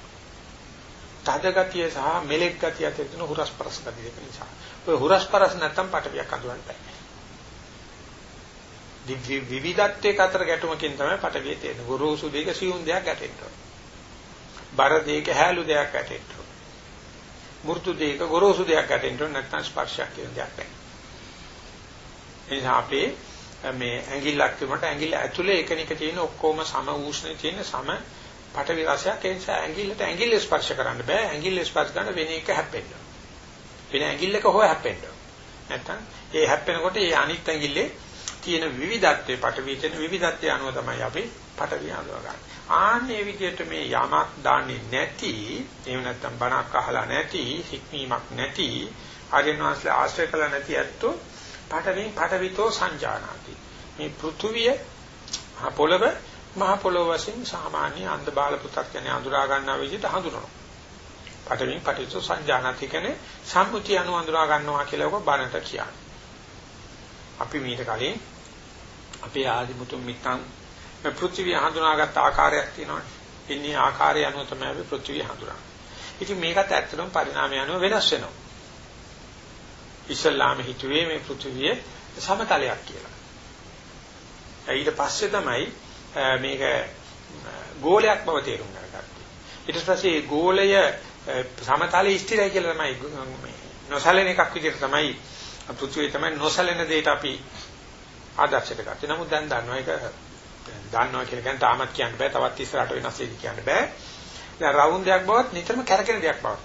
තද ගතිය සහ මෙලෙක් ගතිය අතර තියෙන හුරස්පරස් ගතිය දෙක නිසා. ඔය හුරස්පරස් නැත්තම් පටවියක් අඳුරන්න බෑ. දිව්‍ය විවිධත්වයක අතර ගැටුමකින් තමයි පටවිය තියෙන්නේ. ගොරෝසු දෙක සියුම් දෙයක් ගැටෙන්න බර දෙක හැලු දෙයක් ගැටෙන්න මෘතු දෙක ගොරෝසු දෙයක් ගැටෙන්න නැත්නම් ස්පර්ශයක් කියන දෙයක් නැහැ. එනිසා අපේ මේ ඇඟිල්ලක් තිබුණාට ඇඟිල්ල ඇතුලේ එකනික තියෙන ඔක්කොම සම උෂ්ණ තියෙන සම පටවි රසයක් ඒ නිසා ඇඟිල්ලට ඇඟිල්ල ස්පර්ශ කරන්න බෑ ඇඟිල්ල ස්පර්ශ කරන වෙන එක හැප්පෙන්න. වෙන ඇඟිල්ලක හොය හැප්පෙන්න. නැත්තම් ඒ හැප්පෙනකොට ඒ අනිත් ඇඟිල්ලේ තියෙන විවිධත්වයේ පටවි තියෙන විවිධත්වය අනුව තමයි අපි පටවි අඳුරගන්නේ. ආන්නේ විදිහට මේ යමක් දාන්නේ නැති එහෙම නැත්තම් බණක් අහලා නැති හික්මීමක් නැති ආර්යනාස්ලා ආශ්‍රය කළ නැති ඇත්තෝ පටවින් පටවිතෝ සංජානාති. මේ පෘථුවිය පොළව මහ පොළොව වශයෙන් සාමාන්‍ය අන්ධ බාල පු탁ජනේ අඳුරා ගන්නා විදිහට හඳුනනවා. පඨවින් පටිච්ච සංජානති කියන්නේ සම්මුතිය අනු අඳුරා ගන්නවා කියලා ඔක බණට කියන්නේ. අපි මීට කලින් අපේ ආදිමුතුන් මිත්තන් මේ පෘථිවිය හඳුනාගත් ආකාරයක් තියෙනවානේ. ඉන්නේ ආකාරය අනුව තමයි අපි පෘථිවිය හඳුනන්නේ. ඉතින් මේකත් ඇත්තටම පරිණාමය අනුව වෙනස් වෙනවා. ඉස්ලාම හිතුවේ මේ පෘථිවිය සමතලයක් කියලා. ඊට පස්සේ තමයි මේක ගෝලයක් බව තේරුම් ගන්නවා. ඊට පස්සේ ගෝලය සමතලයේ ස්ථිරයි කියලා තමයි මේ නොසලෙන එකක් විදිහට තමයි පෘථිවිය තමයි නොසලෙන දෙයට අපි ආදර්ශයට ගත්තේ. නමුත් දැන් දන්නවා ඒක දන්නවා කියලා කියන්නේ තාමත් කියන්න බෑ. තවත් ඉස්සරහට වෙනස් වෙයි කියන්න බෑ. දැන් රවුන්ඩ් එකක් බවත් නිතරම කැරකෙන දෙයක් බව.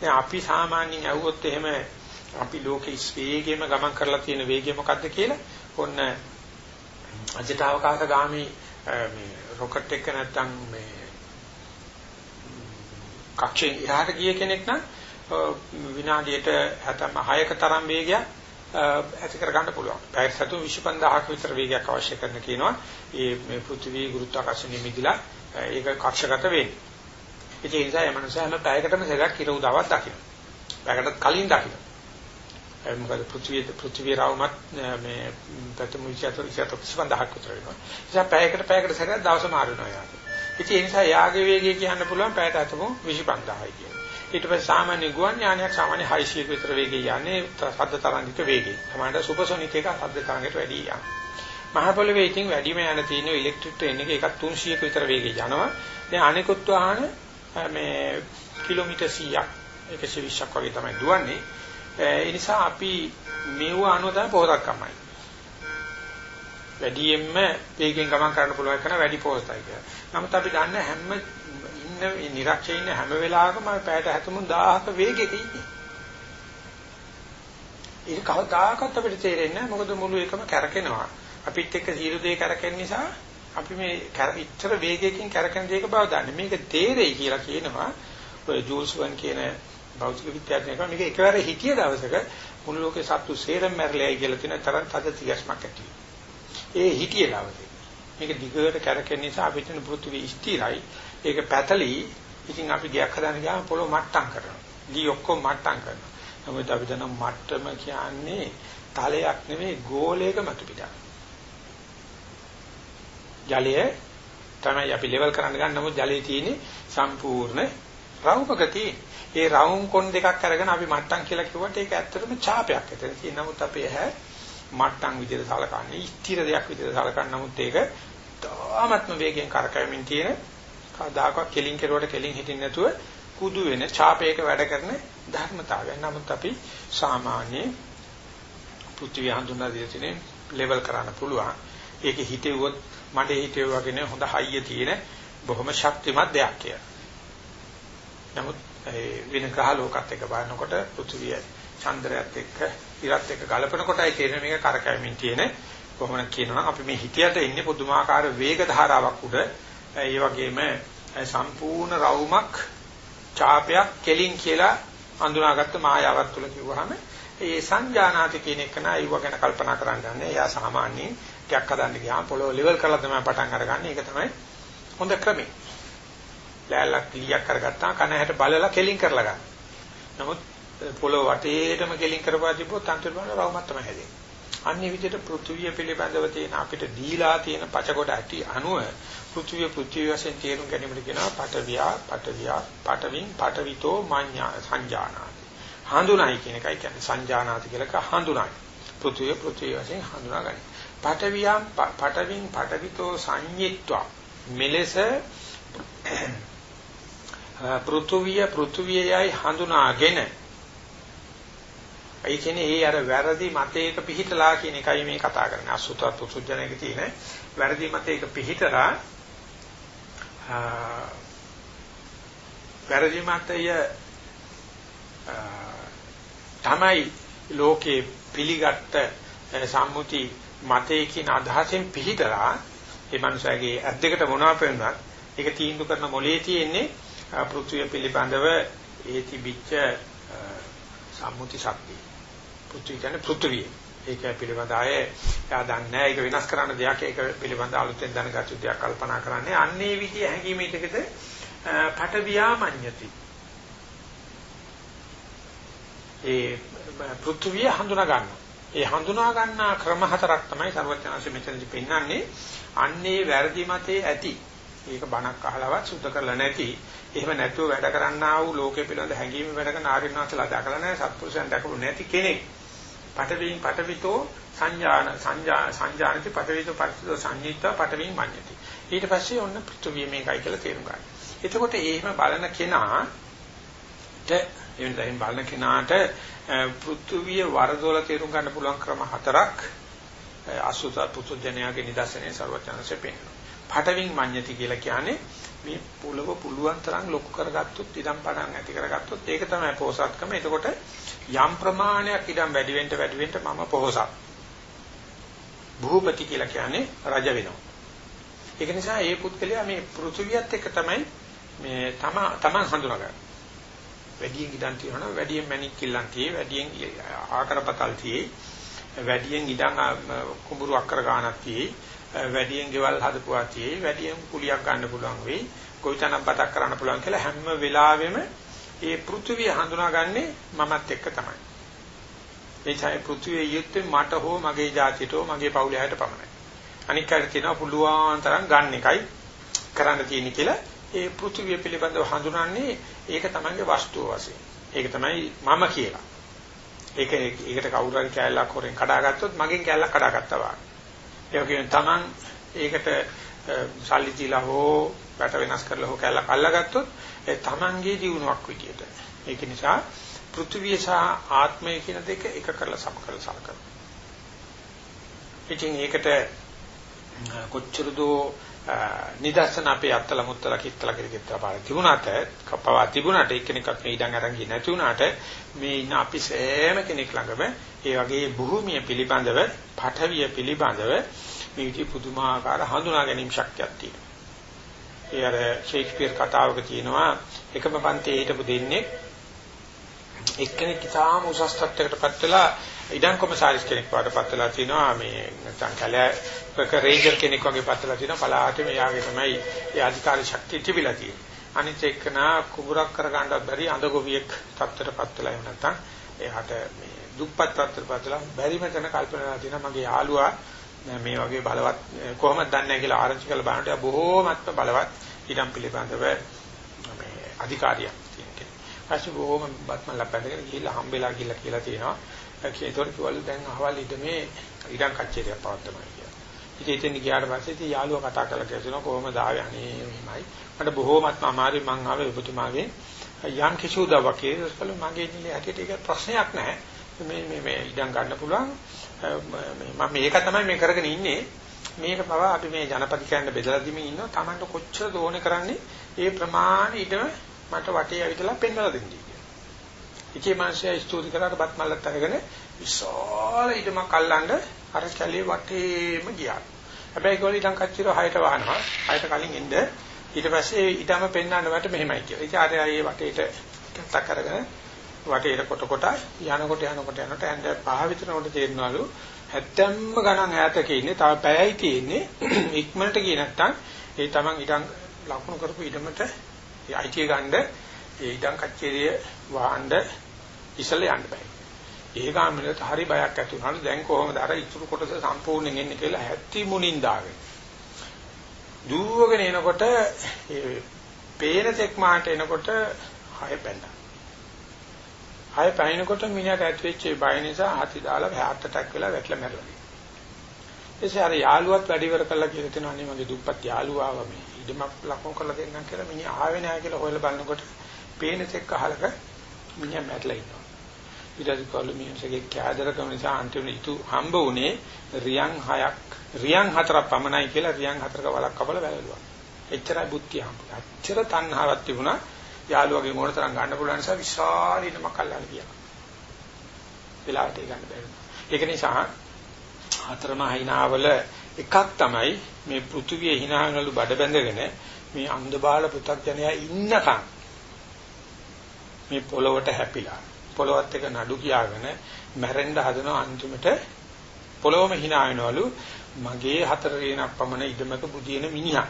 දැන් අපි සාමාන්‍යයෙන් අහුවොත් එහෙම අපි ලෝකේ වේගෙම ගමන් කරලා තියෙන වේගය මොකද්ද කියලා ඔන්න අජට අවකාශ ගාමී මේ රොකට් එක නැත්තම් මේ කක්ෂයෙන් එහාට ගිය කෙනෙක් නම් විනාඩියට 76ක තරම් වේගයක් ඇති කර ගන්න පුළුවන්. පැය සතු 25000ක විතර වේගයක් අවශ්‍ය කරන කියනවා. මේ මේ පෘථිවි ගුරුත්වාකර්ෂණය මිදිලා ඒක කක්ෂගත වෙන්නේ. ඒ නිසා ඒ මනුස්සයා හැම පැයකටම සැරයක් ඉර උදාවක් දකින්න. පැයකට කලින් දකින්න. මොකද පෘථිවිය පෘථිවිය රවුමත් මේ පැතුමු විචාතෝ විචාතෝ 25000ක් විතර වෙනවා. ඒ නිසා පැයකට පැයකට සැරයක් දවස මාරු වෙනවා යාට. ඉතින් ඒ නිසා යාගේ වේගය කියන්න පුළුවන් පැයට අතමු 25000යි කියන. ඊට පස්සේ සාමාන්‍ය ගුවන් යානයක් සාමාන්‍ය 600ක විතර වේගය යන්නේ ශබ්ද තරංගික වේගය. තමයි සුපර්සොනික් එක ශබ්ද තරංගයට වැඩි යන්නේ. මහ පොළවේ ඉතින් වැඩිම යන තියෙන ඉලෙක්ට්‍රික් ට්‍රේන් එක එකක් 300ක විතර වේගය යනවා. දැන් අනිකුත් වාහන මේ කිලෝමීටර් 100ක් 120ක් වගේ තමයි දුවන්නේ. ඒ නිසා අපි මෙව අනුව තමයි පොහොසත්කමයි. වැඩියෙන්ම වේගෙන් ගමන් කරන්න පුළුවන් කරන වැඩි පොහොසතයි කියලා. නමුත් අපි දන්න හැම ඉන්න නිරක්ෂේ ඉන්න හැම වෙලාවකම පැයට 70000ක වේගයක ඉන්නේ. ඒක කවදාකවත් අපිට තේරෙන්නේ නැහැ මොකද මුළු එකම කැරකෙනවා. අපිත් එක්ක සීළු දෙය කැරකෙන නිසා අපි මේ ඉච්ඡර වේගයකින් කැරකෙන දෙයක බව දන්නේ. මේක තේරෙයි කියලා කියනවා. ඔය ජූල්ස් වන් කියන භෞතික විද්‍යාඥයෙක් මේක එකවර හිතිය දවසක මුළු ලෝකේ සත්තු සේරම මැරලයි කියලා තියෙන තරම් තද තියස්මක් ඇති. ඒ හිතිය දවසේ. මේක දිගට කැරකෙන නිසා අපිට පෘථිවි ස්ථිරයි. ඒක පැතලි. ඉතින් අපි ගයක් හදාන්න ගියාම පොළොව මට්ටම් කරනවා. දී ඔක්කොම මට්ටම් කරනවා. නමුත් අපි දන්න මට්ටම කියන්නේ තලයක් නෙමෙයි ගෝලයක මතු පිටක්. ජලය තමයි අපි ලෙවල් කරන්න ගන්න නමුත් ජලයේ තියෙන්නේ සම්පූර්ණ රවුමක තියෙන්නේ. ඒ රවුම් කොන් දෙකක් අරගෙන අපි මට්ටම් කියලා කිව්වට ඒක ඇත්තටම ඡාපයක්. එතන තියෙන නමුත් අපේ ඇහැ මට්ටම් විදිහට සලකන්නේ ස්ථිර දෙයක් විදිහට සලකන නමුත් ඒක තාමත්ම වේගයෙන් කරකැවෙමින් තියෙන කවදාකවත් කෙලින් කෙරුවට කෙලින් හිටින්න නැතුව කුදු වෙන ඡාපයක වැඩ කරන ධර්මතාවය. නමුත් අපි සාමාන්‍ය පෘථිවිය හඳුන්වා දෙන තියෙන ලෙවල් කරන්න පුළුවන්. ඒක හිතෙව්වොත් මඩේ හිතෙව්වා කියන හොඳ හයිය තියෙන බොහොම ශක්තිමත් දෙයක් කියලා. නමුත් ඒ වෙන ග්‍රහ ලෝකත් එක්ක බලනකොට පෘථිවිය චන්ද්‍රයත් එක්ක ඉරත් එක්ක ගලපන කොටයි තේරෙන මේක කරකැවෙමින් තියෙන කොහොමද කියනවා අපි මේ හිතියට ඉන්නේ පුදුමාකාර වේග ධාරාවක් උඩ ඒ වගේම සම්පූර්ණ රවුමක් ඡාපයක් කෙලින් කියලා අඳුනාගත්ත මායාවක් තුල කිව්වහම ඒ සංජානාති කියන එක නා ඒව ගැන කල්පනා කරන්න යන්නේ. එයා සාමාන්‍යයෙන් ටයක් හදන්න ගියාම පොළොව ලෙවල් කරලා තමයි පටන් අරගන්නේ. ඒක තමයි හොඳ ක්‍රමය. ලෑල්ලක් ලීයක් කරගත්තා කන හැට බලලා කෙලින් කරලා ගන්න. නමුත් පොළොව වටේටම කෙලින් කරපුවා තිබ්බොත් අන්තිමට රවුමක් තමයි හැදෙන්නේ. අන්නේ විදිහට පෘථුවිය පිළිබඳව තියෙන අපිට දීලා තියෙන පචකොට ඇති අනුව පෘථුවිය පෘථුවිය වශයෙන් තේරුම් ගැනීමට කියනවා පටවියා පටවියා පටවින් පටවිතෝ මඤ්ඤා සංජානාති. හඳුනායි කියන එකයි කියන්නේ සංජානාති කියලා ක හඳුනායි. පෘථුවිය පෘථුවිය වශයෙන් හඳුනා ගන්න. පටවියම් පටවින් පටවිතෝ සංඤිත්වා මෙලෙස පෘථුවිය පෘථුවියයි හඳුනාගෙන ඒ කියන්නේ ඒ අර වැරදි මතයක පිහිටලා කියන එකයි මේ කතා කරන්නේ. අසුතත් පුසුජනයක තියෙන වැරදි මතයක පිහිටලා වැරදි මතය තමයි ලෝකේ පිළිගත්ත සම්මුති මතයේ කියන අදහසෙන් පිහිටලා ඒ මනුස්සයාගේ ඇස් දෙකට මොනවා පෙන්වන්නත් ඒක තීන්දුව කරන මොලේ තියෙන්නේ පෘථුවිය පිළිබඳව ඒ තිබිච්ච සම්මුති ශක්තිය. පෘථිවි කියන්නේ පෘථිවිය. ඒක පිළිබඳ අය එයා දන්නේ නැහැ. ඒක වෙනස් කරන්න දෙයක් ඒක පිළිබඳ අලුතෙන් දැනගත්තු දෙයක් කල්පනා කරන්නේ. අන්නේ විදිය හැඟීමේටකද පටවියාමඤ්ඤති. ඒ පෘථිවිය හඳුනා ගන්නවා. ඒ හඳුනා ගන්නා ක්‍රම හතරක් තමයි සර්වඥාන්සේ මෙතනදි පෙන්වන්නේ. අන්නේ වැරදි මතේ ඇති. ඒක බණක් අහලවත් සුද්ධ කරලා නැති. එහෙම නැතුව වැඩ කරන්නා වූ ලෝකෙ පිළිබඳ හැඟීම් වැඩ කරන ආර්යනාථලා දැකලා නැහැ. සත්පුරුෂයන් දැකපු නැති කෙනෙක්. පඨවින් පඨවිතෝ සංජාන සංජා සංජානති පඨවිතෝ පඨවිතෝ සංජීත පඨවින් මඤ්ඤති. ඊට පස්සේ ඔන්න පෘථුවිය මේකයි කියලා තේරුම් ගන්න. එතකොට එහෙම බලන කෙනාට එවෙන් බලන කෙනාට පෘථුවිය වරදොල තේරුම් ගන්න පුළුවන් ක්‍රම හතරක් අසුත පුතුජනයාගේ නිදර්ශනයේ ਸਰවඥාන්සේ පෙන්නනවා. පඨවින් මඤ්ඤති කියලා කියන්නේ මේ පොළව පුළුවන් තරම් ලොකු කරගත්තොත් ඉදම් පණන් ඇති කරගත්තොත් ඒක තමයි පෝසත්කම. එතකොට යම් ප්‍රමාණයක් ඉදම් වැඩි වෙන්න වැඩි වෙන්න මම පොහොසත්. භූපති කියලා කියන්නේ රජ වෙනවා. ඒක නිසා මේ පුත්කලයා මේ පෘථුවියත් එක්ක තමයි මේ තම තමන් හඳුනගන්නේ. වැඩියෙන් ඉදන් තියනවා වැඩියෙන් මැණික් කිල්ලන් තියේ වැඩියෙන් ආකරපතල් තියේ වැඩියෙන් ඉදන් කුඹුරු අක්කර ගානක් තියේ වැඩියෙන් ගෙවල් හදපුවා තියේ වැඩියෙන් කුලියක් ගන්න පුළුවන් වෙයි කොයිතනක් බතක් කරන්න පුළුවන් කියලා හැම වෙලාවෙම ඒ පෘථුවිය හඳුනාගන්නේ මමත් එක්ක තමයි. ඒ ඡාය පෘථුවිය යුත්තේ මට හෝ මගේ ජාතියට හෝ මගේ පවුලේ අයට පමණයි. අනික් අයට කියනවා පුළුවන් තරම් ගන්න එකයි කරන්න තියෙන්නේ කියලා ඒ පෘථුවිය පිළිබඳව හඳුනන්නේ ඒක තමයි වස්තුව වශයෙන්. ඒක තමයි මම කියලා. ඒක ඒකට කවුරු හරි කැලලක් හොරෙන් කඩාගත්තොත් මගෙන් කැලලක් කඩාගත්තා වගේ. ඒ වගේම Taman ඒකට සල්ලි දීලා හෝ රට වෙනස් කරලා හෝ කැලලක් අල්ලගත්තොත් ඒ Tamanගේ දිනුවක් විදියට. ඒක නිසා පෘථිවිය සහ ආත්මය කියන දෙක එක කරලා සම කරලා සලකනවා. ඉතින් ඒකට කොච්චර දෝ නිදර්ශන අපේ අත්තල මුත්තල කිත්තල කිරිකිත්ත පාර තිබුණාට කපවා තිබුණාට එක්කෙනෙක්වත් මේ ඉඩම් අරන් ගියේ නැති වුණාට මේ ඉන්න අපි සෑම කෙනෙක් ළඟම ඒ වගේ භූමිය පිළිබඳව පඨවිය පිළිබඳව මේ විදි පුදුමාකාර හඳුනා ගැනීම ශක්තියක් තියෙනවා. ඒ අර ෂේක්ස්පියර් කතාවක තියෙනවා එකම පන්තියේ හිටපු දෙන්නේ එක්කෙනෙක් ඉතාම උසස් තත්ත්වයකටපත් වෙලා ඉඩම් කොමසාරිස් කෙනෙක් වඩපත් වෙලා තිනවා මේ නැත්නම් කැලෑක රේන්ජර් කෙනෙක් වගේ පත් වෙලා තිනවා පලාතේ මෙයාගේ තමයි ඒ අධිකාරී ශක්තිය තිබිලා තියෙන්නේ. අනිත් එක්කනා කුඹරක් කර ගන්නවත් බැරි අඳගොවියෙක් තත්ත්වයටපත් වෙලා එහෙම නැත්නම් එයාට මේ දුප්පත් තත්ත්වයටපත් වෙලා බැරිම තැන කල්පනා තියෙනවා මගේ යාළුවා මේ වගේ බලවත් කොහොමද දන්නේ කියලා ආරංචි කරලා බලනකොට බොහෝමත්ම බලවත් ඊටම් පිළිබඳව මේ අධිකාරියක් තියෙන කෙනෙක්. ඊපස්සේ බොහෝම බත්මන් ලබන්නේ ගිහිල්ලා හම්බෙලා ගිහිල්ලා කියලා තියෙනවා. ඒතකොට කිව්වලු දැන් අහවල් ඉදමේ ඊටම් කච්චේරියක් පවත්තමයි කියලා. ඉතින් එතෙන් ගියාට පස්සේ ඉතින් යාළුවා කතා කරලා කියනවා කොහොමද ආවේ අනේ මෙහෙමයි. මට බොහෝමත්ම අමාරුයි මං ආවේ ඔබතුමාගේ යම් කිසි උදව්වක් ඒකවල මගේ නිලේ හැටියට ඒක ප්‍රශ්නයක් නැහැ. මේ මේ මේ ඉඩම් ගන්න පුළුවන් මම මේක තමයි මේ කරගෙන ඉන්නේ මේක පව අපි මේ ජනපති කියන්නේ බෙදලා දීමින් ඉන්නවා Tamanට කොච්චර දෝනේ කරන්නේ ඒ ප්‍රමාණය ඊටම මට වටේ ඇවිදලා පෙන්වලා දෙන්නේ කියලා. ඉකේ මාංශය ස්තුති කරාට බත් මල්ලත් අරගෙන විශාල ඊටමක් අල්ලන්න අර කැලේ වටේම ගියා. හැබැයි ඒගොල්ලෝ ඊටන් කච්චිර හයට වහනවා. හයට කලින් එන්න ඊට පස්සේ ඊටම පෙන්වන්න වට මෙහෙමයි කියලා. ඉතින් ආරේ ආයේ වටේට කැත්තක් අරගෙන වටේට කොට කොට යනකොට යනකොට යනකොට ඇඳ පහ විතරනකොට තේරෙනවලු 70ම ගණන් ඈතක ඉන්නේ තව පැයයි තියෙන්නේ ඉක්මනට ගියේ නැත්තම් ඒ තමන් ඉඩම් ලකුණු කරපු ඉඩමට අයිතිය ගන්න ඒ ඉඩම් කච්චේරිය වහන්න ඉසල යන්න බෑ. ඒ ගාමිණයට හරි බයක් ඇති වුණාලු දැන් කොහොමද අර ඉතුරු කොටස සම්පූර්ණයෙන් එන්නේ කියලා හැත්ති මුණින් දාගෙන. දුවගෙන එනකොට ඒ පේන තෙක් මාට එනකොට හය බැඳා. හය පැනනකොට මිනිහට ඇති වෙච්ච ඒ බය නිසා හති දාලා heart attack වෙලා වැටලා මැරලා. එසේ අර යාළුවත් වැඩි ඉවර කළා කියලා තියෙනවා අනේ මගේ දුප්පත් යාළුවා ආව මේ ඉදමක් ලකුණු කරලා දෙන්නම් කියලා මිනිහා ආවේ නැහැ කියලා හොයලා බලනකොට පේන තෙක් අහලක මිනිහා මැරලා ඉන්නවා. ඊට පස්සේ කවුරු මිනිහගේ කෑදරකම නිසා අන්තිමට ඉතු හම්බ වුණේ රියන් 6ක් රියන් 4ක් පමණයි කියලා රියන් 4ක වලක් කපලා වැළලුවා. එච්චරයි බුද්ධිය හම්බුනේ. අච්චර තණ්හාවක් තිබුණා. යාළුවගේ මොන තරම් ගන්න පුළුවන් නිසා විශාල ඉනමක් අල්ලන්න ගියා. වෙලාවට ගන්න බැහැ. ඒක නිසා හතරම හිනාවල එකක් තමයි මේ පෘථුවිය හිනාවලු බඩ බැඳගෙන මේ අන්ධබාල පු탁ජනයා ඉන්නකම් මේ පොළවට හැපිලා පොළවත් එක නඩු කියාගෙන මැරෙන්න හදන අන්තිමට පොළොවම hina වෙනවලු මගේ හතර රේනක් පමණ ඉදමක බුදින මිනිහා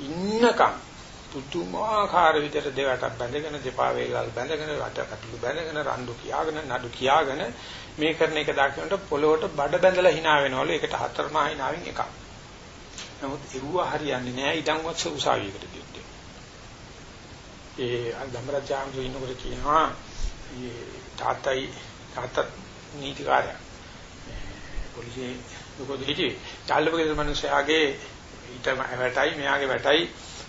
ඉන්නකම් පුතුමාකාර විදිහට දෙවටක් බැඳගෙන දෙපා වේලල් බැඳගෙන වටකටළු බැඳගෙන රණ්ඩු කියාගෙන නඩු කියාගෙන මේ කරන එක දකින්නට පොළොවට බඩ බැඳලා hina වෙනවලු ඒකට හතරමා hinaවෙන් එකක්. නමුත් ඒව හරියන්නේ නැහැ ඉඩම් වත්ස උසාවියකට ගියොත්. ඒ ධම්මරජාන්තු ඉන්නකොට කියනවා මේ තාත්තයි තාත්ත නීතිකාරයා පොලිසිය දුකද හිටියේ. චාල්ලපගේ මිනිස්යාගේ ඊට වැටයි මෙයාගේ වැටයි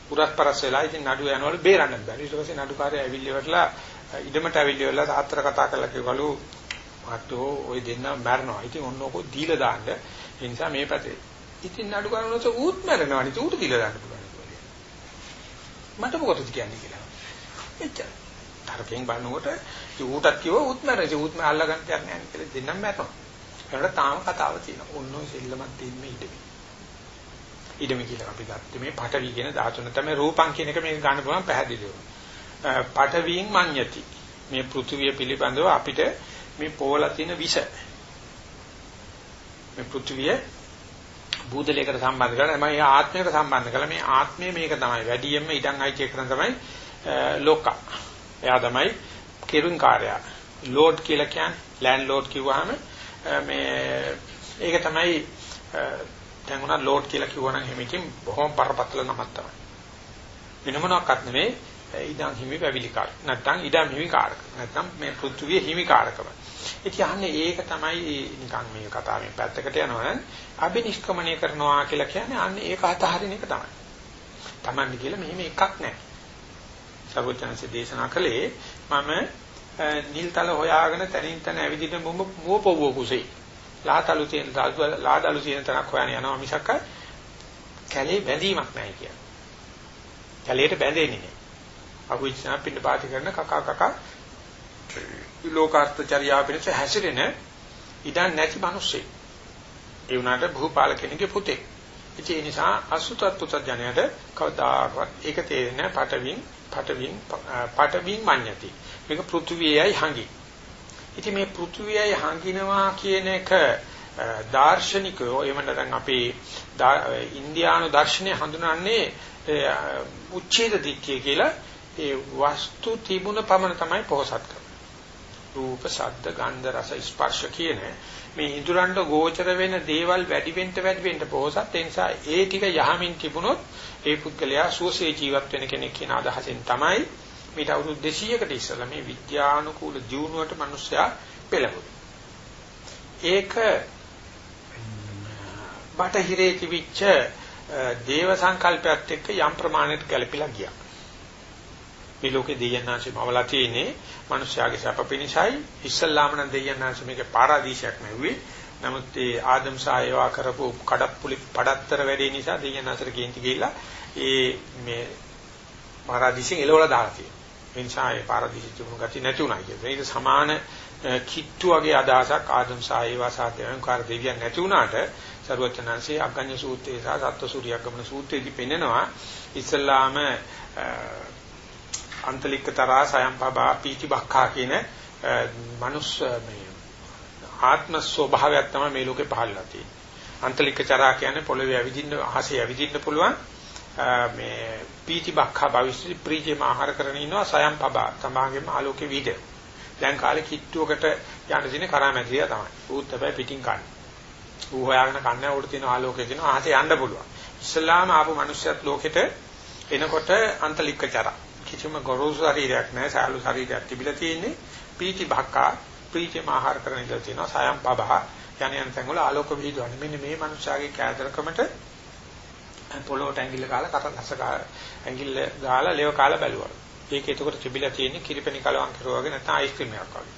පුරස්පරස් වෙලා ඉතින් නඩුව යනවලු බේරන්න බැරි. ඊට පස්සේ නඩුකාරය ඇවිල්ලි වටලා ඉඩමට ඇවිල්ලි වෙලා තාත්තර කතා කරලා කිව්වලු මාතෝ ওই දෙන්න මැරනවා. ඉතින් ඔන්න ඔක දීලා දාන්න. ඒ නිසා මේ පැත්තේ. ඉතින් නඩුකාරනොත් ඌත් මැරෙනවා. ඉතින් ඌට දීලා දාන්න පුළුවන්. මට මොකටද කියන්නේ කියලා. එච්චර. තරකෙන් බලනකොට ඌටත් කිව්වා ඌත් මැරෙයි. ඌත් මම අල්ලගන්න දෙයක් නැහැ කියලා දෙන්නම මැරෙනවා. ඒකට තාම කතාව තියෙනවා. ඔන්න ඔය සෙල්ලමක් තියෙන්නේ ඉඩමේ. ඉඩම කියලා අපි ගත්තේ මේ පඨවි කියන ධාතුන තමයි රූපං කියන එක මේක ගන්න පුළුවන් පැහැදිලිව. පඨවින් මඤ්ඤති. මේ පෘථුවිය පිළිබඳව අපිට මේ පොවල තියෙන විෂ මේ පෘථුවිය බූදලයකට සම්බන්ධ කරලා මම ඒ ආත්මයකට සම්බන්ධ කළා මේ ආත්මය මේක තමයි වැඩියෙන්ම ඉඩම් අයිති කරන තමයි ලෝක. එයා තමයි කෙරුන් කාර්යය. ලෝඩ් කියලා කියන්නේ ලෑන්ඩ් ලෝඩ් කිව්වහම මේ ඒක තමයි දැන් උනා ලෝඩ් කියලා කිව්වනම් හිමිකින් බොහොම බරපතල නමක් තමයි. වෙන මොනක්වත් නෙමෙයි ඉදන් හිමි පැවිලිකාර. නැත්තම් ඉදන් හිමිකාරක. නැත්තම් මේ පෘථුවිය හිමිකාරකම. ඉතින් අහන්නේ ඒක තමයි නිකන් මේ කතාවෙන් පැත්තකට යනවනම් අබිනිෂ්ක්‍මණය කරනවා කියලා කියන්නේ අන්නේ ඒක අතහරින එක තමයි. Tamanne කියලා මෙහෙම එකක් නැහැ. සර්වඥාන්සේ දේශනා කළේ මම නිල්තල හොයාගෙන තනින් තන ඇවිදින බොම්බ මුව පොව්ව කුසේ. ලාතලු තියෙන ලාදලු තියෙන තනක් හොයන යනවා මිසක් කැලේ බැඳීමක් නැහැ කියන. කැලේට බැඳෙන්නේ නැහැ. අකුච්චා පින්න පාති කරන කකා කකා ලෝකාර්ථ චර්යාව පිණිස හැසිරෙන ඉඩම් නැති මිනිස්සෙක්. ඒ වුණාට භූපාල කෙනෙකුගේ පුතේ. ඒ නිසා අසුතත් පුත ජනයට කවදාකවත් ඒක තේරෙන්නේ පටවින් පටවින් පටවින් මඤ්ඤති. මේක පෘථුවියයි හංගි. ඉතින් මේ පෘථුවියයි හංගිනවා කියන එක දාර්ශනිකයෝ එහෙම නැත්නම් අපේ ඉන්දියානු දර්ශනය හඳුනන්නේ උච්ඡේද දික්කේ කියලා ඒ වස්තු තිබුණ පමණ තමයි පොහසත් කරන්නේ. රූප, ශබ්ද, ගන්ධ, රස, ස්පර්ශ කියන මේ ඉඳුරන්ට ගෝචර වෙන දේවල් වැඩි වෙන්න වැඩි වෙන්න පොහසත් ඒ නිසා ඒ ටික යහමින් තිබුණොත් ඒ පුද්ගලයා සුවසේ ජීවත් වෙන කෙනෙක් කියන අදහසෙන් තමයි මේට අවුරුදු 200කට ඉස්සෙල්ලා මේ විද්‍යානුකූල ජීවණයට මිනිස්සයා පෙළඹුණා. ඒක බටහිරේ තිබිච්ච දේව සංකල්පයත් එක්ක යම් ප්‍රමාණයකට ගැළපීලා ගියා. මේ ලෝකේ දෙයයන්ාංශේ මවලා තියෙන්නේ මිනිස්යාගේ සැප පිණිසයි ඉස්සල්ලාම නම් දෙයයන්ාංශ මේක පාරාදීශයක් නෙවෙයි. නමුත් ඒ ආදම් සායවා කරපු කඩප්පුලි පඩත්තර වැඩේ නිසා දෙයයන්ාංශට කේන්ති ගිහිල්ලා ඒ මේ පාරාදීශෙන් එලවලා දාලා තියෙනවා. ඒ නිසා ඒ පාරදීසි තිබුණු ගැටි නැති උනායි කියන්නේ. ඒක සමාන කිට්ටු වගේ අදහසක් ආදම් සායේවා සාධ්‍යංකාර දෙවියන් නැති වුණාට ਸਰවචනංශේ අග්ගඤ්ඤ සූත්‍රයේ සහ සත්ව සූර්යග්ගමන සූත්‍රයේදී පෙන්නනවා ඉස්ලාම අන්තලිකතරා සයම්පබා පීතිබක්ඛා කියන මනුස්ස මේ ආත්ම ස්වභාවයක් තමයි මේ ලෝකේ පහළලා තියෙන්නේ. අන්තලිකචරා කියන්නේ පොළවේ ඇවිදින්න අහසේ ඇවිදින්න පුළුවන් මේ පීති බක්ඛා භවිෂ්‍ය ප්‍රීතියම ආහාර කරගෙන ඉන්නවා සයම් පබා තමාගේම ආලෝකේ විද දැන් කාලේ කිට්ටුවකට යන්න තියෙන කරාමැදියා තමයි. ඌත් හැබැයි පිටින් කන්නේ. ඌ හොයාගෙන කන්නේ උඩ තියෙන ආලෝකය කියන ආහසේ යන්න පුළුවන්. ඉස්ලාම ආපු මිනිස්සුත් ලෝකෙට එනකොට අන්තලික්කචර. කිසිම ගොරෝසු ශරීරයක් නැහැ. සාලු ශරීරයක් තිබිලා තියෙන්නේ. පීති භක්කා ප්‍රීතියම ආහාර කරන ඉඳලා තියෙනවා. සයම් පබහ යන යන තැන් වල ආලෝක විහිදුවන්නේ. මෙන්න මේ මනුස්සයාගේ කෑදරකමට පොළොවට ඇඟිල්ල කාලා කට රස ඇඟිල්ල ගාලා ලේව කාලා බැලුවා. ඒක එතකොට තිබිලා තියෙන්නේ කිරිපැණි කලවම් කරුවා වගේ නැත්නම් අයිස්ක්‍රීම් එකක් වගේ.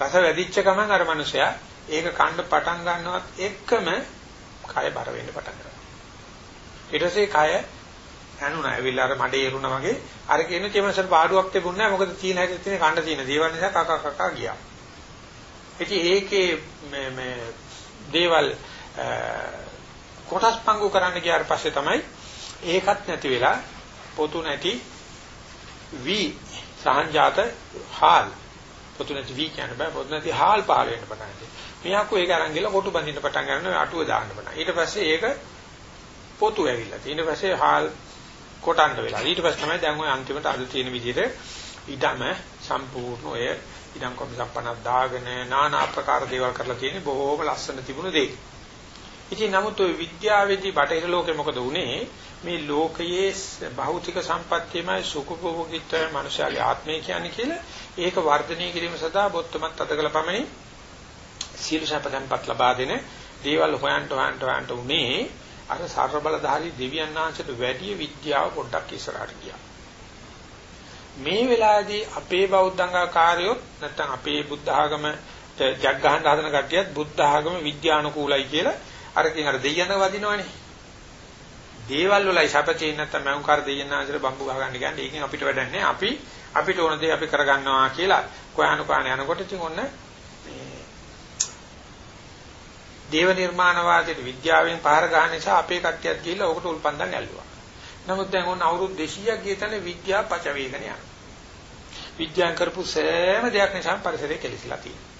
රස වැඩිච්ච ගමන් අර මිනිසයා ඒක කන්න පටන් ගන්නවත් එක්කම කය බර වෙන්න පටන් ගන්නවා. ඊට පස්සේ කය ඇනුණා. ඇවිල්ලා අර මඩේ එරුණා වගේ අර කියන කෙමසට පාඩුවක් තිබුණේ නැහැ. මොකද තීන හැටි තියෙන කන්න තියෙන දේවල් නිසා කක කක ගියා. ඉතින් ඒකේ මේ මේ දේවල් කොටස් පංගු කරන්න ගියාට පස්සේ තමයි ඒකත් නැති වෙලා පොතු නැති වී සහංජාත හාල් පොතු නැති වී කියන බෑ පොතු නැති හාල් පහල වෙන්න පටන් ගන්නවා. මියාකු ඒක අරන් ගිහලා කොටු බඳින්න පටන් ගන්නවා අටුව දාන්න පටන්. ඊට පස්සේ ඒක පොතු ඇවිල්ලා. ඊට පස්සේ හාල් කොටන්න වෙලා. ඊට පස්සේ තමයි දැන් ওই අන්තිමට අද තියෙන විදිහට ඊටම සම්පූර්ණ ඔය ඉඩම් කොපි සම්පන්නක් දාගෙන নানা ආකාර දේවල් කරලා තියෙන්නේ බොහෝම ලස්සන තිබුණු දෙයක්. ඉතින් නමුත් ওই විද්‍යාවේදී බටහිර ලෝකෙ මොකද වුනේ? මේ ලෝකයේ භෞතික සම්පත්තියමයි සුඛභෝගීත්වය මනුෂයාගේ ආත්මය කියන්නේ කියලා ඒක වර්ධනය කිරීම සඳහා බොත්තමත් අතකල පමණි සීල සම්පතන්පත් ලබා දෙන දේවල් හොයන්ට හොයන්ට හොයන්ට උනේ අර සර්ව බලධාරී දෙවියන් වහන්සේට වැඩි විද්‍යාව පොඩ්ඩක් ඉස්සරහට ගියා. මේ වෙලාවේදී අපේ බෞද්ධංගා කාර්යොත් නැත්නම් අපේ බුද්ධ ආගම ජග් ගහන්න හදන කට්ටියත් බුද්ධ ආගම විද්‍යානුකූලයි කියලා අර කියන අර දෙයයන් වදිනවනේ. දේවල් වලයි සැපතේ නැත්නම් මෞංකාර දෙයයන් ආශ්‍ර බම්බු ගහ ගන්න කියන්නේ ඒකෙන් අපිට වැඩක් නැහැ. අපි අපිට ඕන දේ අපි කරගන්නවා කියලා කොහාන කොහාන යනකොට ඉතින් ඔන්න මේ දේව නිර්මාණවාදයේ විද්‍යාවෙන් පහර ගන්න නිසා අපේ කට්ටියත් ගිහිල්ලා ඕකට උල්පන්දන් ඇල්ලුවා. නමුත් දැන් ඔන්න අවුරුදු 200ක් ගිය තැන විද්‍යාව පච වේගන යනවා. විද්‍යාව කරපු සෑම දෙයක් නිසා පරිසරය කෙලිසිලා තියෙනවා.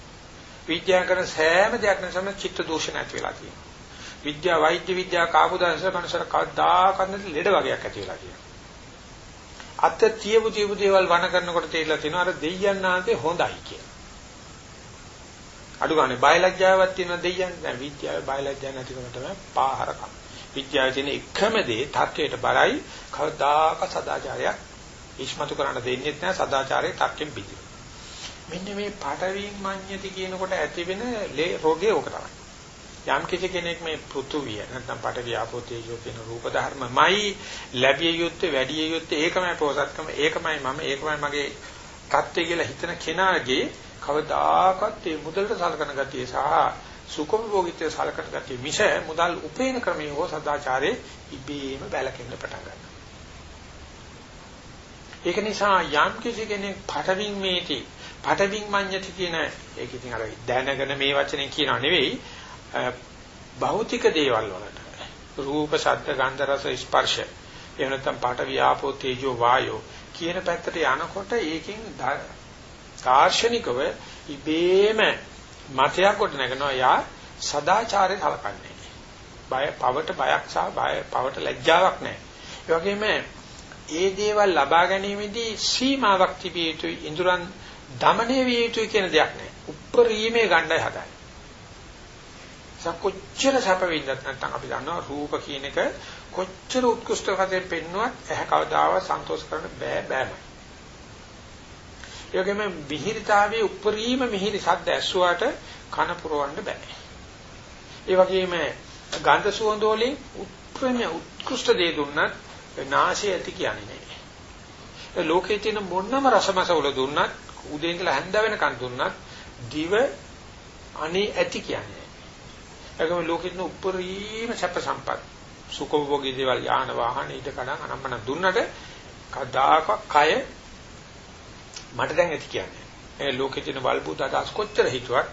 විද්‍යාව කරන සෑම දෙයක් නිසාම චිත්ත දෝෂ නැති වෙලා තියෙනවා. විද්‍යා වෛද්‍ය විද්‍යාව කාපු දවසට මනුස්සර කවදාකවත් නැති ලෙඩ වගේක් ඇති වෙලා තියෙනවා. අත තියපු තියපු දේවල් වණ කරනකොට තේරිලා තියෙනවා අර දෙයයන් ආන්තේ හොඳයි කියලා. අඩු ගානේ බයලජ්ජාවක් තියෙන දෙයයන් දැන් විද්‍යාවේ බයලජ්ජා නැතිකම තමයි පාහරකම්. විද්‍යාවේ තියෙන එකම දේ තත්වයට බරයි කවදාක සදාචාරයක් ඉස්මතු කරන්න දෙන්නේ නැහැ සදාචාරයේ තක්කෙන් පිටි. මෙන්න මේ පාඨවීන් මඤ්ඤති කියනකොට ඇති වෙන රෝගේ ඕක තමයි. යම් කිසි කෙනෙක් මේ පෘථුවිය නැත්නම් පඨවි ආපෝ තේජෝ කියන රූප ධර්මමයි ලැබිය යුත්තේ වැඩි යුත්තේ ඒකමයි පොසත්කම ඒකමයි මම ඒකමයි මගේ தත්ත්වය කියලා හිතන කෙනාගේ කවදාකවත් ඒ මුදලට සලකන ගතිය සහ සුඛභෝගීත්වයට සලකන ගතිය මිස මුදල් උපේන ක්‍රමයේ හෝ සදාචාරයේ ඉබේම බැලකෙන්න පටන් ගන්නවා. ඒක නිසා යම් කිසි කෙනෙක් පඨවින් මේටි පඨවින් මඤ්ඤති කියන ඒක ඉතින් අර දැනගෙන මේ වචනේ කියනවා නෙවෙයි භෞතික දේවල් වලට රූප, ශබ්ද, ගන්ධ, රස, ස්පර්ශ එහෙම නැත්නම් පාඨ වියාපෝ තේජෝ වායෝ කියන පැත්තට යනකොට ඒකෙන් දාර්ශනිකව ඉබේම මතයක් කොට නැගෙනවා යා සදාචාරය කලකන්නේ. බය පවට බයක් සහ බය පවට ලැජ්ජාවක් නැහැ. ඒ වගේම ඒ දේවල් ලබා ගැනීමේදී සීමාවක් තිබිය යුතුයි. ඉඳුරන් দমনය විය යුතුයි කියන දෙයක් නැහැ. උප්පරීමේ ගණ්ඩය හදන්නේ. හදයි කොච්චර සැප වින්දත් නැත්නම් අපි දන්නවා රූප කියන එක කොච්චර උත්කෘෂ්ඨ කතේ පෙන්නුවත් ඇහැ කවදාවත් සන්තෝෂ කරන්න බෑ බෑමයි. ඒ වගේම විහිරිතාවේ උපරිම මිහිරි ශබ්ද ඇසුවාට කන පුරවන්න බෑ. ඒ වගේම ගන්ධ සුවඳ වලින් උත්ප්‍රම උත්කෘෂ්ඨ දේ දුන්නත් නාසය ඇති කියන්නේ නෑ. ඒ ලෝකේ තියෙන මොනම රසමස වල දුන්නත් උදේ ඉඳලා හැන්ද වෙනකන් දුන්නත් දිව අනේ ඇති කියන්නේ ඒකම ලෝකෙින් උප්පරීම සැප සම්පත් සුඛෝභෝගී දේවල් යාන වාහන ඊට කඩන් අනම්මන දුන්නට කදාකක් කය මට දැන් ඇති කියන්නේ. ඒ ලෝකෙ තියෙන වල්බුත අදහස් කොච්චර හිතුවත්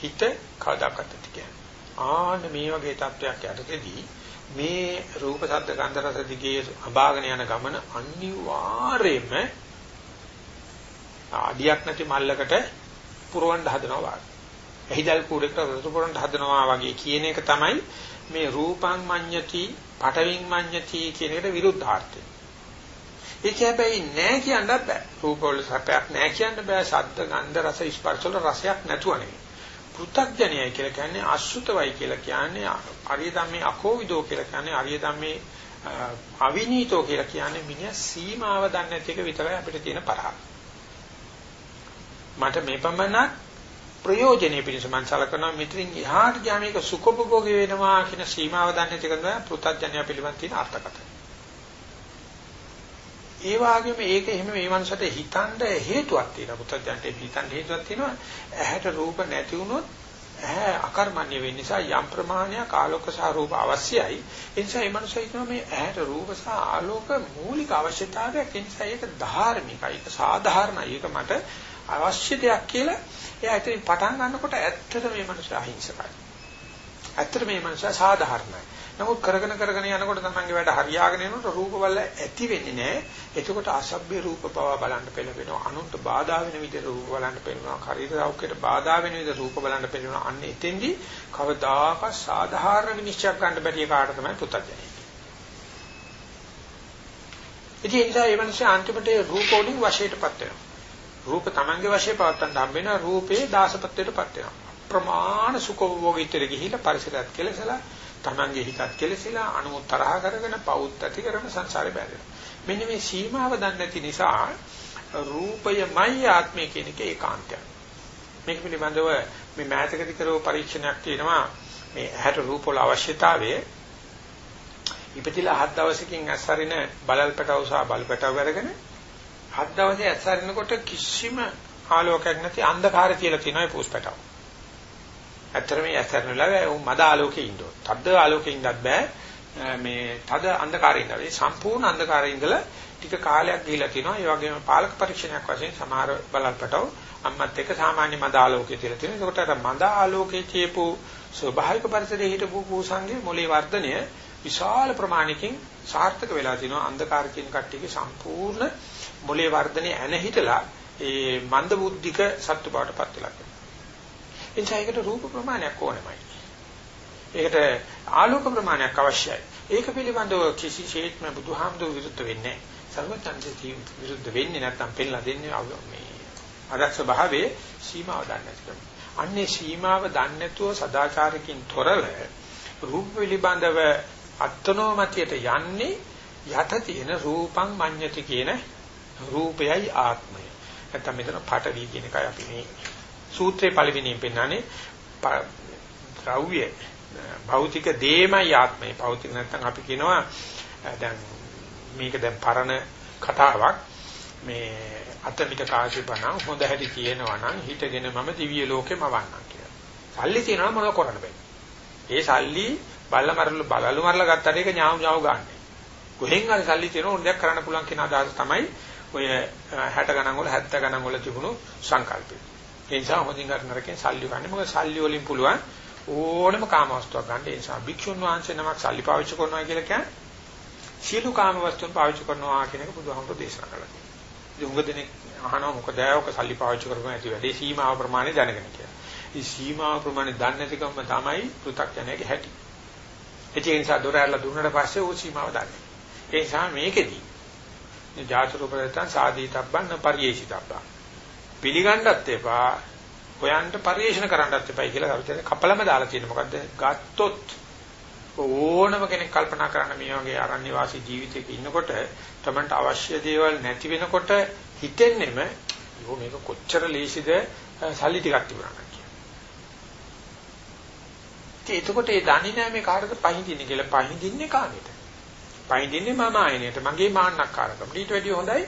හිත කදාකත් ඇති කියන්නේ. ආන්න මේ වගේ තත්වයක් යටතේදී මේ රූප ශබ්ද ගන්ධ රස දිගේ අභාගන යන ගමන අනිවාර්යයෙන්ම ආඩියක් නැති මල්ලකට පුරවන්න හදනවා වගේ. එහිදල් කුඩේකට රතු පුරන්න හදනවා වගේ කියන එක තමයි මේ රූපං මඤ්ඤති පඨවින් මඤ්ඤති කියන එකට විරුද්ධාර්ථය. ඒක හැබැයි නෑ කියන්නත් බෑ. රූප වල සැපයක් නෑ කියන්න බෑ. ශබ්ද, ගන්ධ, රස, ස්පර්ශ වල රසයක් නැතුව නෙවෙයි. පෘථග්ජනයයි කියලා කියන්නේ අසුතවයි කියලා කියන්නේ අරිය ධම්මේ අකෝවිදෝ කියලා කියන්නේ අරිය ධම්මේ අවිනීතෝ කියලා කියන්නේ මිනිහ සීමාව දන්නේ නැති එක විතරයි අපිට තියෙන පරහ. මට මේ පමණක් ප්‍රයෝජනෙ පිණිස මං සලකනවා මෙතනින් එහාට ගියාම මේක සුඛභෝගී වෙනවා කියන සීමාව දන්නේ නැති එක තමයි පෘථග්ජනය පිළිබඳ තියෙන අර්ථකථන. ඒ වගේම ඒක එහෙම මේ මනසට හිතන්න හේතුවක් තියෙනවා. පුත්තජන්ට හිතන්න හේතුවක් තියෙනවා. ඇහැට රූප නැති වුණොත් ඇහැ අකර්මණ්‍ය වෙන්න නිසා යම් ප්‍රමාණයක් ආලෝක සහ රූප අවශ්‍යයි. ඒ නිසා මේ මනස හිතනවා මේ ඇහැට රූප සහ ආලෝක මූලික අවශ්‍යතාවයක්. ඒ නිසා ඒක ධාර්මිකයි. ඒක සාධාරණයි. ඒක මට අවශ්‍ය දෙයක් කියලා එයා ඉතින් පටන් ගන්නකොට ඇත්තට මේ මනස අහිංසකයි. ඇත්තට මේ මනස සාධාරණයි. නමුත් කරගෙන කරගෙන යනකොට තමන්ගේ වැඩ හරියාගෙන යනකොට රූප වල ඇති වෙන්නේ නැහැ. එතකොට අසභ්‍ය රූප පවා බලන්න පෙළවෙනවා. අනුන්ට බාධා වෙන විදිහට රූප බලන්න පෙළවෙනවා. ශරීර සෞඛ්‍යයට බාධා වෙන විදිහට රූප බලන්න පෙළවෙනවා. අන්න එතෙන්දි කවදාකවත් සාධාරණ විනිශ්චයක් ගන්න බැරි කාට තමයි පුතඥය. ඉතින් ඒ නිසා මේ මිනිස්සු අන්තිමට රූප වලින් වශයටපත් වෙනවා. රූප තමන්ගේ වශයෙන් පවත්තන් හම්බ වෙනවා. රූපේ දාසපත්‍යයටපත් වෙනවා. ප්‍රමාණ සුඛෝභෝගීත්වයට ගිහිල්ලා පරිසරයත් කෙලසලා තමන්ගේ හිතත් කෙලසිලා අනුව තරහ කරගෙන පවුත් ඇති කරන සංසාරේ බැඳෙනවා. මෙන්න මේ සීමාව දන්නේ නැති නිසා රූපයමයි ආත්මය කියන එක ඒකාන්තයක්. මේක පිළිබඳව මේ මෑතකදී කරව පරීක්ෂණයක් තියෙනවා මේ ඇහැට රූප වල අවශ්‍යතාවය ඉපතිලා හත් දවසකින් ඇස්සරින බලල් පැටව සහ බල් පැටව අරගෙන හත් දවසේ ඇස්සරිනකොට කිසිම ආලෝකයක් නැති අන්ධකාරය කියලා තියෙනවා ඒ පූස් පැටව. ඇත්තට මේ ඇස්සරන වෙලාවේ උන් මද ආලෝකයේ ඉන්න ඕන. තද්ද ආලෝකයේ ඉන්නත් බෑ. මේ තද අන්ධකාරයේ ඉඳලා. ඒ සම්පූර්ණ අන්ධකාරයේ ඉඳලා ටික කාලයක් ගිහිලා තිනවා. ඒ වගේම පාලක පරීක්ෂණයක් වශයෙන් සමහර බලල්පටව අම්මත් එක්ක සාමාන්‍ය මද ආලෝකයේ තියලා තියෙනවා. ඒකට අර මද ආලෝකයේ තියපු ස්වභාවික පරිසරයේ හිටපු කුසංගේ මොලේ වර්ධනය විශාල ප්‍රමාණයකින් සාර්ථක වෙලා තිනවා. අන්ධකාර කියන කට්ටියගේ සම්පූර්ණ මොලේ වර්ධනය ඇන හිටලා ඒ මන්ද බුද්ධික සත්තු බවටපත් වෙලා එනිසා ඒකට රූප ප්‍රමාණයක් ඕනෙමයි. ඒකට ආලෝක ප්‍රමාණයක් අවශ්‍යයි. ඒක පිළිබඳව කිසිසේත්ම බුදුහාමුදුරු විරුද්ධ වෙන්නේ නැහැ. සර්වඥාන්සේ විරුද්ධ වෙන්නේ නැත්නම් පෙන්ලා දෙන්නේ මේ අදක්ෂ භාවයේ සීමාව දන්නේ නැතිකම. අන්නේ සීමාව දන්නේ නැතුව සදාචාරකින් තොරව රූප පිළිබඳව අත්නෝමතියට යන්නේ යත තියෙන රූපං මඤ්ඤති කියන රූපයයි ආත්මය. නැත්නම් මෙතන පටවි කියන එකයි අපි මේ සූත්‍රයේ පළවෙනියෙන් පෙන්නන්නේ ද්‍රව්‍ය භෞතික දේමයි ආත්මය. භෞතික නැත්නම් අපි කියනවා දැන් මේක දැන් පරණ කතාවක් මේ අතමිට කාශිපණ හොඳ හැටි කියනවා නම් හිතගෙන මම දිව්‍ය ලෝකෙම වන්නම් කියලා. සල්ලි තියනවා මොනව කරන්න බෑ. ඒ සල්ලි බල්ල මරල බලලු මරලා ගත්තට ඒක ඥාව ඥාව ගන්න. කොහෙන් හරි සල්ලි තියෙන ඕන දෙයක් කරන්න පුළුවන් කියන අදහස තමයි ඔය 60 ගණන් වල 70 ගණන් වල තිබුණු සංකල්පය. ඒ නිසා හොඳින් ගන්න නරකෙන් සල්ලි ගන්න. මොකද සල්ලි වලින් පුළුවන් ඕනම කාම වස්තුවක් ගන්න. ඒ නිසා භික්ෂුන් වහන්සේ නමක් සල්ලි පාවිච්චි කරනවා කියලා කියන්නේ සියලු කාම වස්තුන් පාවිච්චි කරනවා කියන එක බුදුහාමුදුරේ දේශනා කළා. ඉතින් උඟ දෙනෙක් අහනවා මොකද ඒක සල්ලි පාවිච්චි කරපුවා ඇති වැඩේ සීමාව ප්‍රමාණය දැනගෙන කියලා. මේ සීමාව ප්‍රමාණය දන්නේ නැතිකම තමයි පෘථග්ජනයේ හැටි. ඒ නිසා දොර ඇරලා දුන්නට පස්සේ ਉਹ සීමාව දන්නේ. ඒ නිසා මේකෙදී මේ ජාතකපරයන් සාදීතබ්බන් පරියේෂිතබ්බන් පිළිගන්නත් එපා. හොයන්ට පරිේෂණ කරන්නත් එපයි කියලා කරුතේ කපලම දාලා තියෙන. මොකද්ද? ගත්තොත් ඕනම කෙනෙක් කල්පනා කරන්න මේ වගේ අරණ්‍ය වාසී ජීවිතයක ඉන්නකොට තමන්ට අවශ්‍ය දේවල් නැති වෙනකොට හිතෙන්නෙම යෝ මේක කොච්චර ලේසිද? සල්ලි ටිකක් තිබුණා කියලා. ඉතින් එතකොට ඒ දන්නේ නැහැ මේ කාටද පහඳින්නේ කියලා. පහඳින්නේ කාගෙට? පහඳින්නේ මම ආයනයට මගේ මාන්නක්කාරකම. ඊට වැඩිය හොඳයි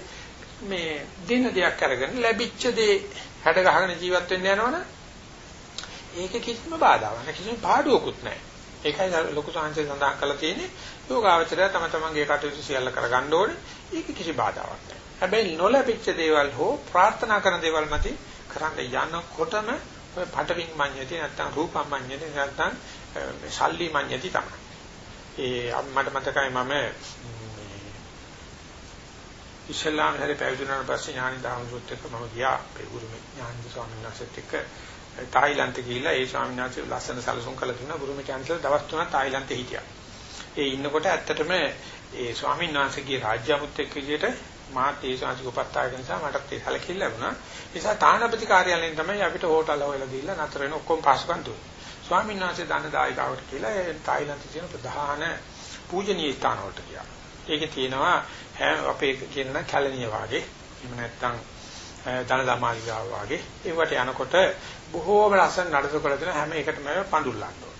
මේ දින දෙයක් අරගෙන ලැබිච්ච දේ හැඩ ගහගෙන ජීවත් වෙන්න යනවනේ. ඒක කිසිම බාධාවක් නැහැ. කිසිම පාඩුවකුත් නැහැ. ඒකයි ලොකු සංහසේ සඳහන් කරලා තියෙන්නේ. යෝගාවචරය තම තමන්ගේ කටයුතු සියල්ල කරගන්න ඕනේ. ඒක කිසි බාධාවක් නැහැ. හැබැයි නොලැබිච්ච දේවල් හෝ ප්‍රාර්ථනා කරන දේවල් මත කරන්න යනකොටම ඔය පටවින් මඤ්ඤති නැත්තම් රූපම් මඤ්ඤති නැත්තම් සල්ලි මඤ්ඤති තමයි ඒ මට මතකයි මම ඉස්ලාම් හැරේ පැවිදුණාට පස්සේ ඥානි දාමසුත් එක්ක මම ගියා අපේ ගුරුමේ ඥානි ස්වාමීන් වහන්සේත් එක්ක තායිලන්තේ ගිහිල්ලා ඒ ස්වාමීන් වහන්සේ ලස්සන සැලසුම් කළා දුන්නා ගුරුමේ කැන්සල් දවස් තුනක් තායිලන්තේ හිටියා. ඒ ඉන්නකොට ඇත්තටම ඒ ස්වාමීන් වහන්සේගේ රාජ්‍ය අමුත් එක්ක විදියට මාත් ඒ ශාස්ත්‍රික උපස්ථායක නිසා මටත් ඒ සැලකිල්ල ලැබුණා. ඒ නිසා තානාපති කාර්යාලයෙන් තමයි අපිට හෝටල් හොයලා දීලා නතර වෙන ඔක්කොම පාසුකම් දුන්නේ. ස්වාමීන් වහන්සේ දන්න දායකාවට කියලා ඒ තායිලන්තයේ තියෙන ප්‍රධාන පූජනීය ස්ථාන වලට ගියා. ඒකේ තියෙනවා අපේ කියන කැලණිය වාගේ එහෙම නැත්නම් ධනදමාලිගාව වාගේ ඒවට යනකොට බොහෝම ලස්සන නඩතු කරලා දෙන හැම එකටම පඳුල්ලන්න ඕන.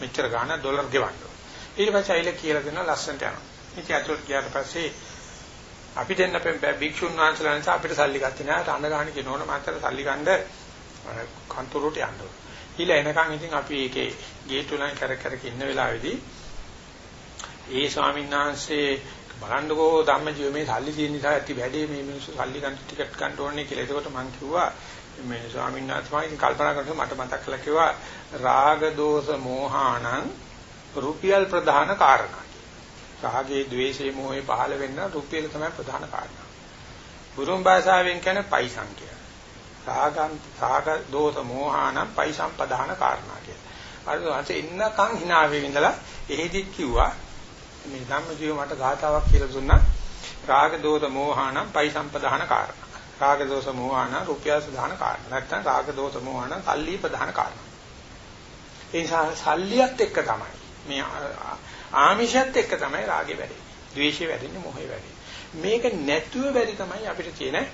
මෙච්චර ගාණ ඩොලර් ගෙවන්න ඕන. ඊට පස්සේ අයිල කියලා දෙනවා ලස්සනට යනවා. ඉතින් අතට ගියාට පස්සේ අපි දෙන්න අපේ භික්ෂුන් වහන්සේලා නිසා අපිට සල්ලි ගත්තේ නැහැ. අඬ ගන්න කිනෝන මාතර සල්ලි ගන්න කන්තරුවට යන්න ඕන. ඊළ එනකන් ඉතින් අපි ඒකේ ගේට් වලින් කර කර ඉන්න වෙලාවේදී ඒ ස්වාමීන් වහන්සේ බලන්නකෝ ධම්මජීව මේ සල්ලි තියෙන නිසා ඇති වැඩේ මේ මිනිස්සු සල්ලි ගන්න ටිකට් ගන්න ඕනේ කියලා. ඒකට මම කිව්වා මේ ස්වාමීන් වහන්සේ මම කල්පනා කරනකොට මට මතක් කළා කිව්වා රාග දෝෂ මෝහාණං රුපියල් ප්‍රධාන කාරණා. රාගේ, ద్వේෂේ, මොහේ පහළ වෙන්න රුපියල තමයි ප්‍රධාන කාරණා. බුරුම් භාෂාවෙන් කියන්නේ පයිසං කියලා. රාගං, රාග දෝෂ මෝහාණං පයිසං ප්‍රධාන කාරණා කියලා. අර වාසේ ඉන්නකන් hina වෙවිඳලා එහෙදිත් කිව්වා මේ ධම්මජීව මට ගාතාවක් කියලා දුන්නා. රාග දෝෂ මෝහාණං පයිසම්පදාන කාරණා. රාග දෝෂ මෝහාණ රුපියල් සදාන කාරණා. නැත්නම් රාග දෝෂ මෝහාණ සල්ලි ප්‍රධාන කාරණා. ඒ නිසා සල්ලියත් එක්ක තමයි මේ ආමිෂයත් එක්ක තමයි රාගෙ වැඩෙන්නේ. ද්වේෂෙ වැඩෙන්නේ මොහේ වැඩෙන්නේ. මේක නැතුව බැරි තමයි අපිට තියෙන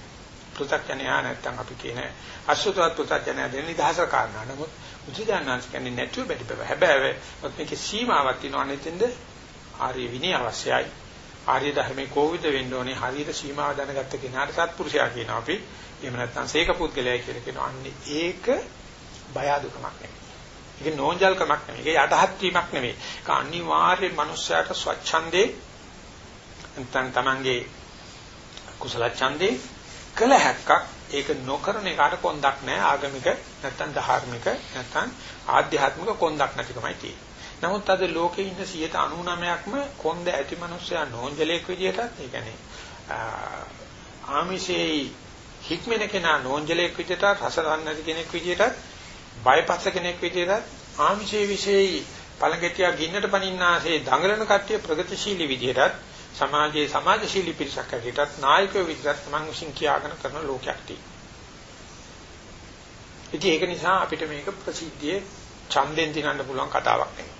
පෘථග්ජනයා නැත්නම් අපි කියන අසුතවත් පෘථග්ජනයා දෙන නිදහස කාරණා. නමුත් බුදුදානන්ස් කියන්නේ නැතුව බැරි බව. හැබැයි මේකේ සීමාවක් තියෙනවා නෙතෙන්ද ආර්ය විනය අවශ්‍යයි. ආර්ය ධර්මයේ කෝවිද වෙන්න ඕනේ හරියට සීමාව දැනගත්ත කෙනාට සත්පුරුෂයා කියනවා අපි. එහෙම නැත්නම් සීක පුද්ගලයා කියලා කියනවා. අන්නේ ඒක බය අදුකමක් නෙමෙයි. ඒක නෝන්ජල්කමක් නෙමෙයි. ඒක යටහත් වීමක් නෙමෙයි. ඒක අනිවාර්යෙන් මනුස්සයාට ස්වච්ඡන්දේ නැත්නම් තමන්ගේ කුසල ඡන්දේ කළ හැක්කක් ඒක නොකරන එකට කොන්දක් නැහැ ආගමික නැත්නම් ධාර්මික නැත්නම් ආධ්‍යාත්මික කොන්දක් නැතිකමයි තියෙන්නේ. නමුත් අද ලෝකේ ඉන්න 99%ක්ම කොන්ද ඇති මිනිස්සයා නෝන්ජලයක් විදියටත් ඒ කියන්නේ ආමිෂේ හික්මෙන කෙනා නෝන්ජලයක් විදියට රස නැති කෙනෙක් විදියට බයපත්ස කෙනෙක් විදියට ආමිෂේ විශේෂයි පළඟටියා ගින්නට පනින්නාසේ දඟලන කට්ටිය ප්‍රගතිශීලී විදියටත් සමාජයේ සමාජශීලී පිරිසක් හැටියටත් නායකයෝ විදිහට තමන් විසින් කියාගෙන කරන ලෝකයක් තියෙනවා. ඉතින් ඒක නිසා අපිට මේක ප්‍රසිද්ධියේ ඡන්දෙන් දිනන්න පුළුවන් කතාවක් නෙවෙයි.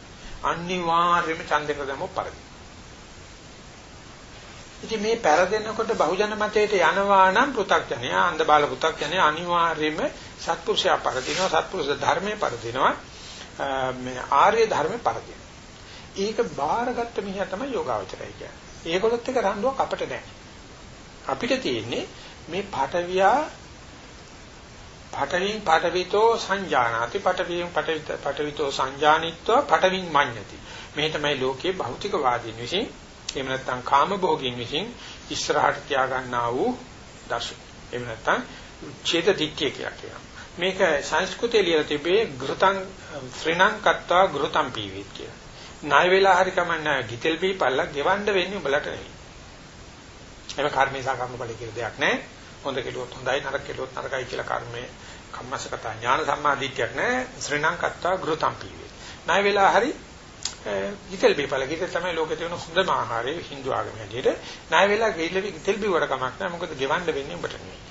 අනිවාර්යයෙන්ම ඡන්දක දැම්මොත් පරදි. ඉතින් මේ පෙරදෙනකොට බහුජන මතයට යනවා නම් පෘ탁ජනයා අන්ධ බාල පෘ탁ජනයා අනිවාර්යයෙන්ම සත්පුරුෂයා පරදිනවා සත්පුරුෂ ධර්මයේ පරදිනවා මේ ආර්ය ධර්මයේ පරදිනවා. ඒක බාරගත්ත මිනිහා තමයි යෝගාවචරය කියන්නේ. ඒකොලොත් එක රණ්ඩුවක් අපිට නැහැ. අපිට තියෙන්නේ මේ පටවියා පඨවින් පඨවිතෝ සංජානාති පඨවින් පඨවිතෝ සංජානිත්වා පඨවින් මඤ්ඤති මේ තමයි ලෝකයේ භෞතික වාදීන් විසින් එහෙම නැත්නම් කාම භෝගීන් විසින් ඉස්සරහට තියා ගන්නා වූ දර්ශන. එහෙම නැත්නම් ඡේද දිට්ඨිය කියලා කියනවා. මේක සංස්කෘතිය ලියලා තිබේ ගෘතං ශ්‍රීණං කත්තා ගෘතං පීවේත් කියලා. ණය වෙලා හරි කමන්න ගිතෙල් බීපල්ලා ගෙවන්න වෙන්නේ උඹලට නෙවෙයි. එහෙම කර්මේසා කර්මපලයි කියලා දෙයක් නැහැ. හොඳ කෙලුවොත් හොඳයි නරක කෙලුවොත් නරකයි කියලා කර්මයේ කම්මසකත ඥාන සම්මාදිට්ඨියක් නැහැ. ශ්‍රේණං කත්තා ගෘතම් පීවේ. ණය වෙලා හරි ගිතෙල් බීපල ගිතෙල් තමයි ලෝකේ තියෙන හොඳම ආහාරය Hindu ආගම හැටියට. ණය වෙලා ගිතෙල් ගිතෙල් බීවට කමක් නැහැ මොකද ගෙවන්න වෙන්නේ උඹට නෙවෙයි.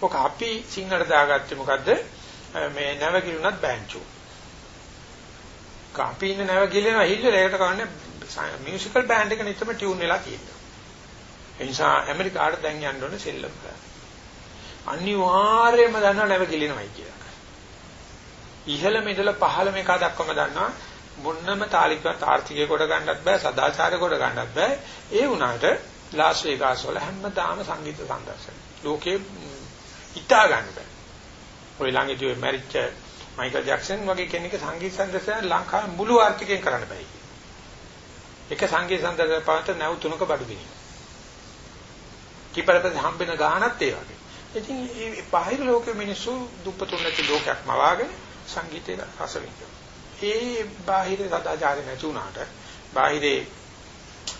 ඔක අපි සිංහලට දාගත්තේ මොකද්ද? මේ නැව කිරුණත් බෑන්චු. අපි ඉන්න නැව ගිලෙනවා හිල්ලලා ඒකට කවන්නේ මියුසිකල් බෑන්ඩ් එක නිතරම ටියුන් වෙලා තියෙනවා. ඒ නිසා ඇමරිකාට දැන් යන්න ඕනේ සෙල්ලම් කරන්න. අනිවාර්යයෙන්ම දන්නවා නැව කිලිනවයි කියලා. ඉහළ මෙදල පහළ මේක දක්වම දන්නවා මොන්නම තාලිකවත් ආර්ථිකය කොට ගන්නත් බෑ සදාචාරය කොට ගන්නත් බෑ. ඒ වුණාට ලාස් වේගාස් වල හැමදාම සංගීත සම්දර්ශන. ලෝකේ හිතා ගන්න බෑ. ඔය ළඟදී ඔය මැරිච්ච මයිකල් ජැක්සන් වගේ කෙනෙක් සංගීත සම්දර්ශන ලංකාවේ මුළු ආර්ථිකයෙන් කරන්න බෑ එක සංගීත සම්දර්ශන පාත නැව් තුනක බඩු ගිනින කීපරපද හම්බෙන ගානත් ඒ වගේ. ඉතින් මේ බාහිර ලෝකෙ මිනිස්සු දුප්පතුන් නැති ලෝකයක් මවාගෙන සංගීතේ රස විඳිනවා. ඒ බාහිර සදාචාරය නැති වුණාට බාහිරේ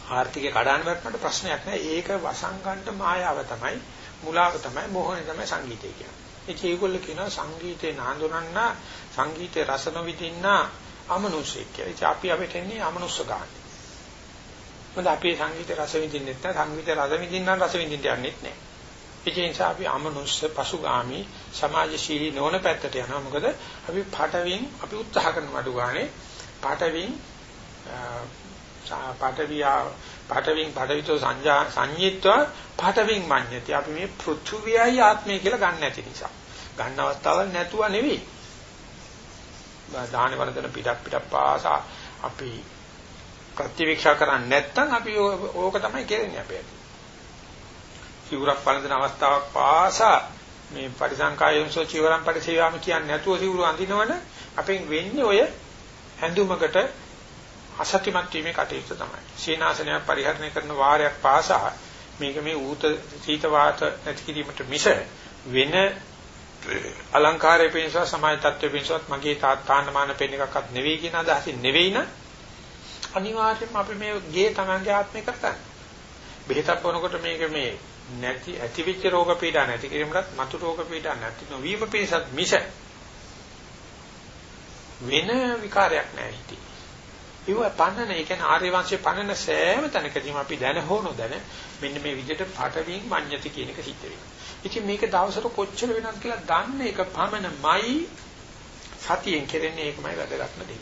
ආර්ථිකේ කඩාන වැටෙනට ප්‍රශ්නයක් නැහැ. ඒක වසංගන්ට මායාව තමයි, මුලාව තමයි, මොහොනේ තමයි සංගීතය කියන්නේ. ඒක ඒගොල්ලෝ කියනවා සංගීතේ නාඳුනන්න, සංගීතේ රස නොවිඳින්න අමනුෂ්‍යෙක් කියලා. ඉතින් අපි අපිට එන්නේ අමනුෂ්‍ය ගන්න. මොකද අපි සංගීත රස විඳින්නෙත් නැහැ සංගීත රස විඳින්නම් රස විඳින්න යන්නෙත් නැහැ. ඒ නිසා අපි අමනුෂ්‍ය පසුගාමි සමාජශීලී නොවන පැත්තට යනවා. මොකද අපි පාඨවින් අපි උත්සාහ කරන මඩු ගානේ පාඨවින් පාඨවියා පාඨවින් පාඨවිතෝ සංජා සංයීත්ව පාඨවින් මඤ්ඤති. අපි මේ පෘථුවියයි ආත්මය කියලා ගන්න නැති නිසා. ගන්න අවස්ථාවක් නැතුව නෙවෙයි. දාන වරදන පිටක් පිටක් පාසා අපි ප්‍රතිවික්ෂා කරන්නේ නැත්නම් අපි ඕක තමයි කරන්නේ අපි ඇති. සිවුරක් පළඳන අවස්ථාවක් පාසා මේ පරිසංකායයන්සෝ චිවරම් පරිසේවාම කියන්නේ නැතුව සිවුරු අඳිනවනේ අපෙන් වෙන්නේ ඔය හැඳුමකට අසත්‍යමත් වීමේ කටයුතු තමයි. සීනාසනයක් පරිහරණය කරන වාරයක් පාසා මේක මේ ඌත සීත වාත නැති කිරීමට මිස වෙන අලංකාරයේ පිණිසවත් සමාජ තත්ත්වයේ පිණිසවත් මගේ තාත්තාන්නමාන පෙන්න එකක්වත් නෙවෙයි කියන අදහසින් නෙවෙයි න ะ අනිවාර්යයෙන්ම අපි මේ ගේ තමන්ගේ ආත්මේ කරතන. බෙහෙතක් බොනකොට මේක මේ නැති ඇතිවිච්ච රෝග පීඩා නැති කිරීමකට මතු රෝග පීඩා නැති නොවීම පිණිසත් මිස වෙන විකාරයක් නැහැ හිතේ. ඒව පන්නන ඒ කියන්නේ ආර්ය වංශයේ පන්නන සෑම තැනකදීම අපි දැන හෝ නොදැන මෙන්න මේ විදිහට පාඨවීන් මඤ්ඤති කියන එක සිද්ධ වෙනවා. ඉතින් මේක දවසට කොච්චර වෙනවද කියලා දන්න එක පමණමයි සතියෙන් කෙරෙන්නේ ඒකමයි වැදගත්ම දේ.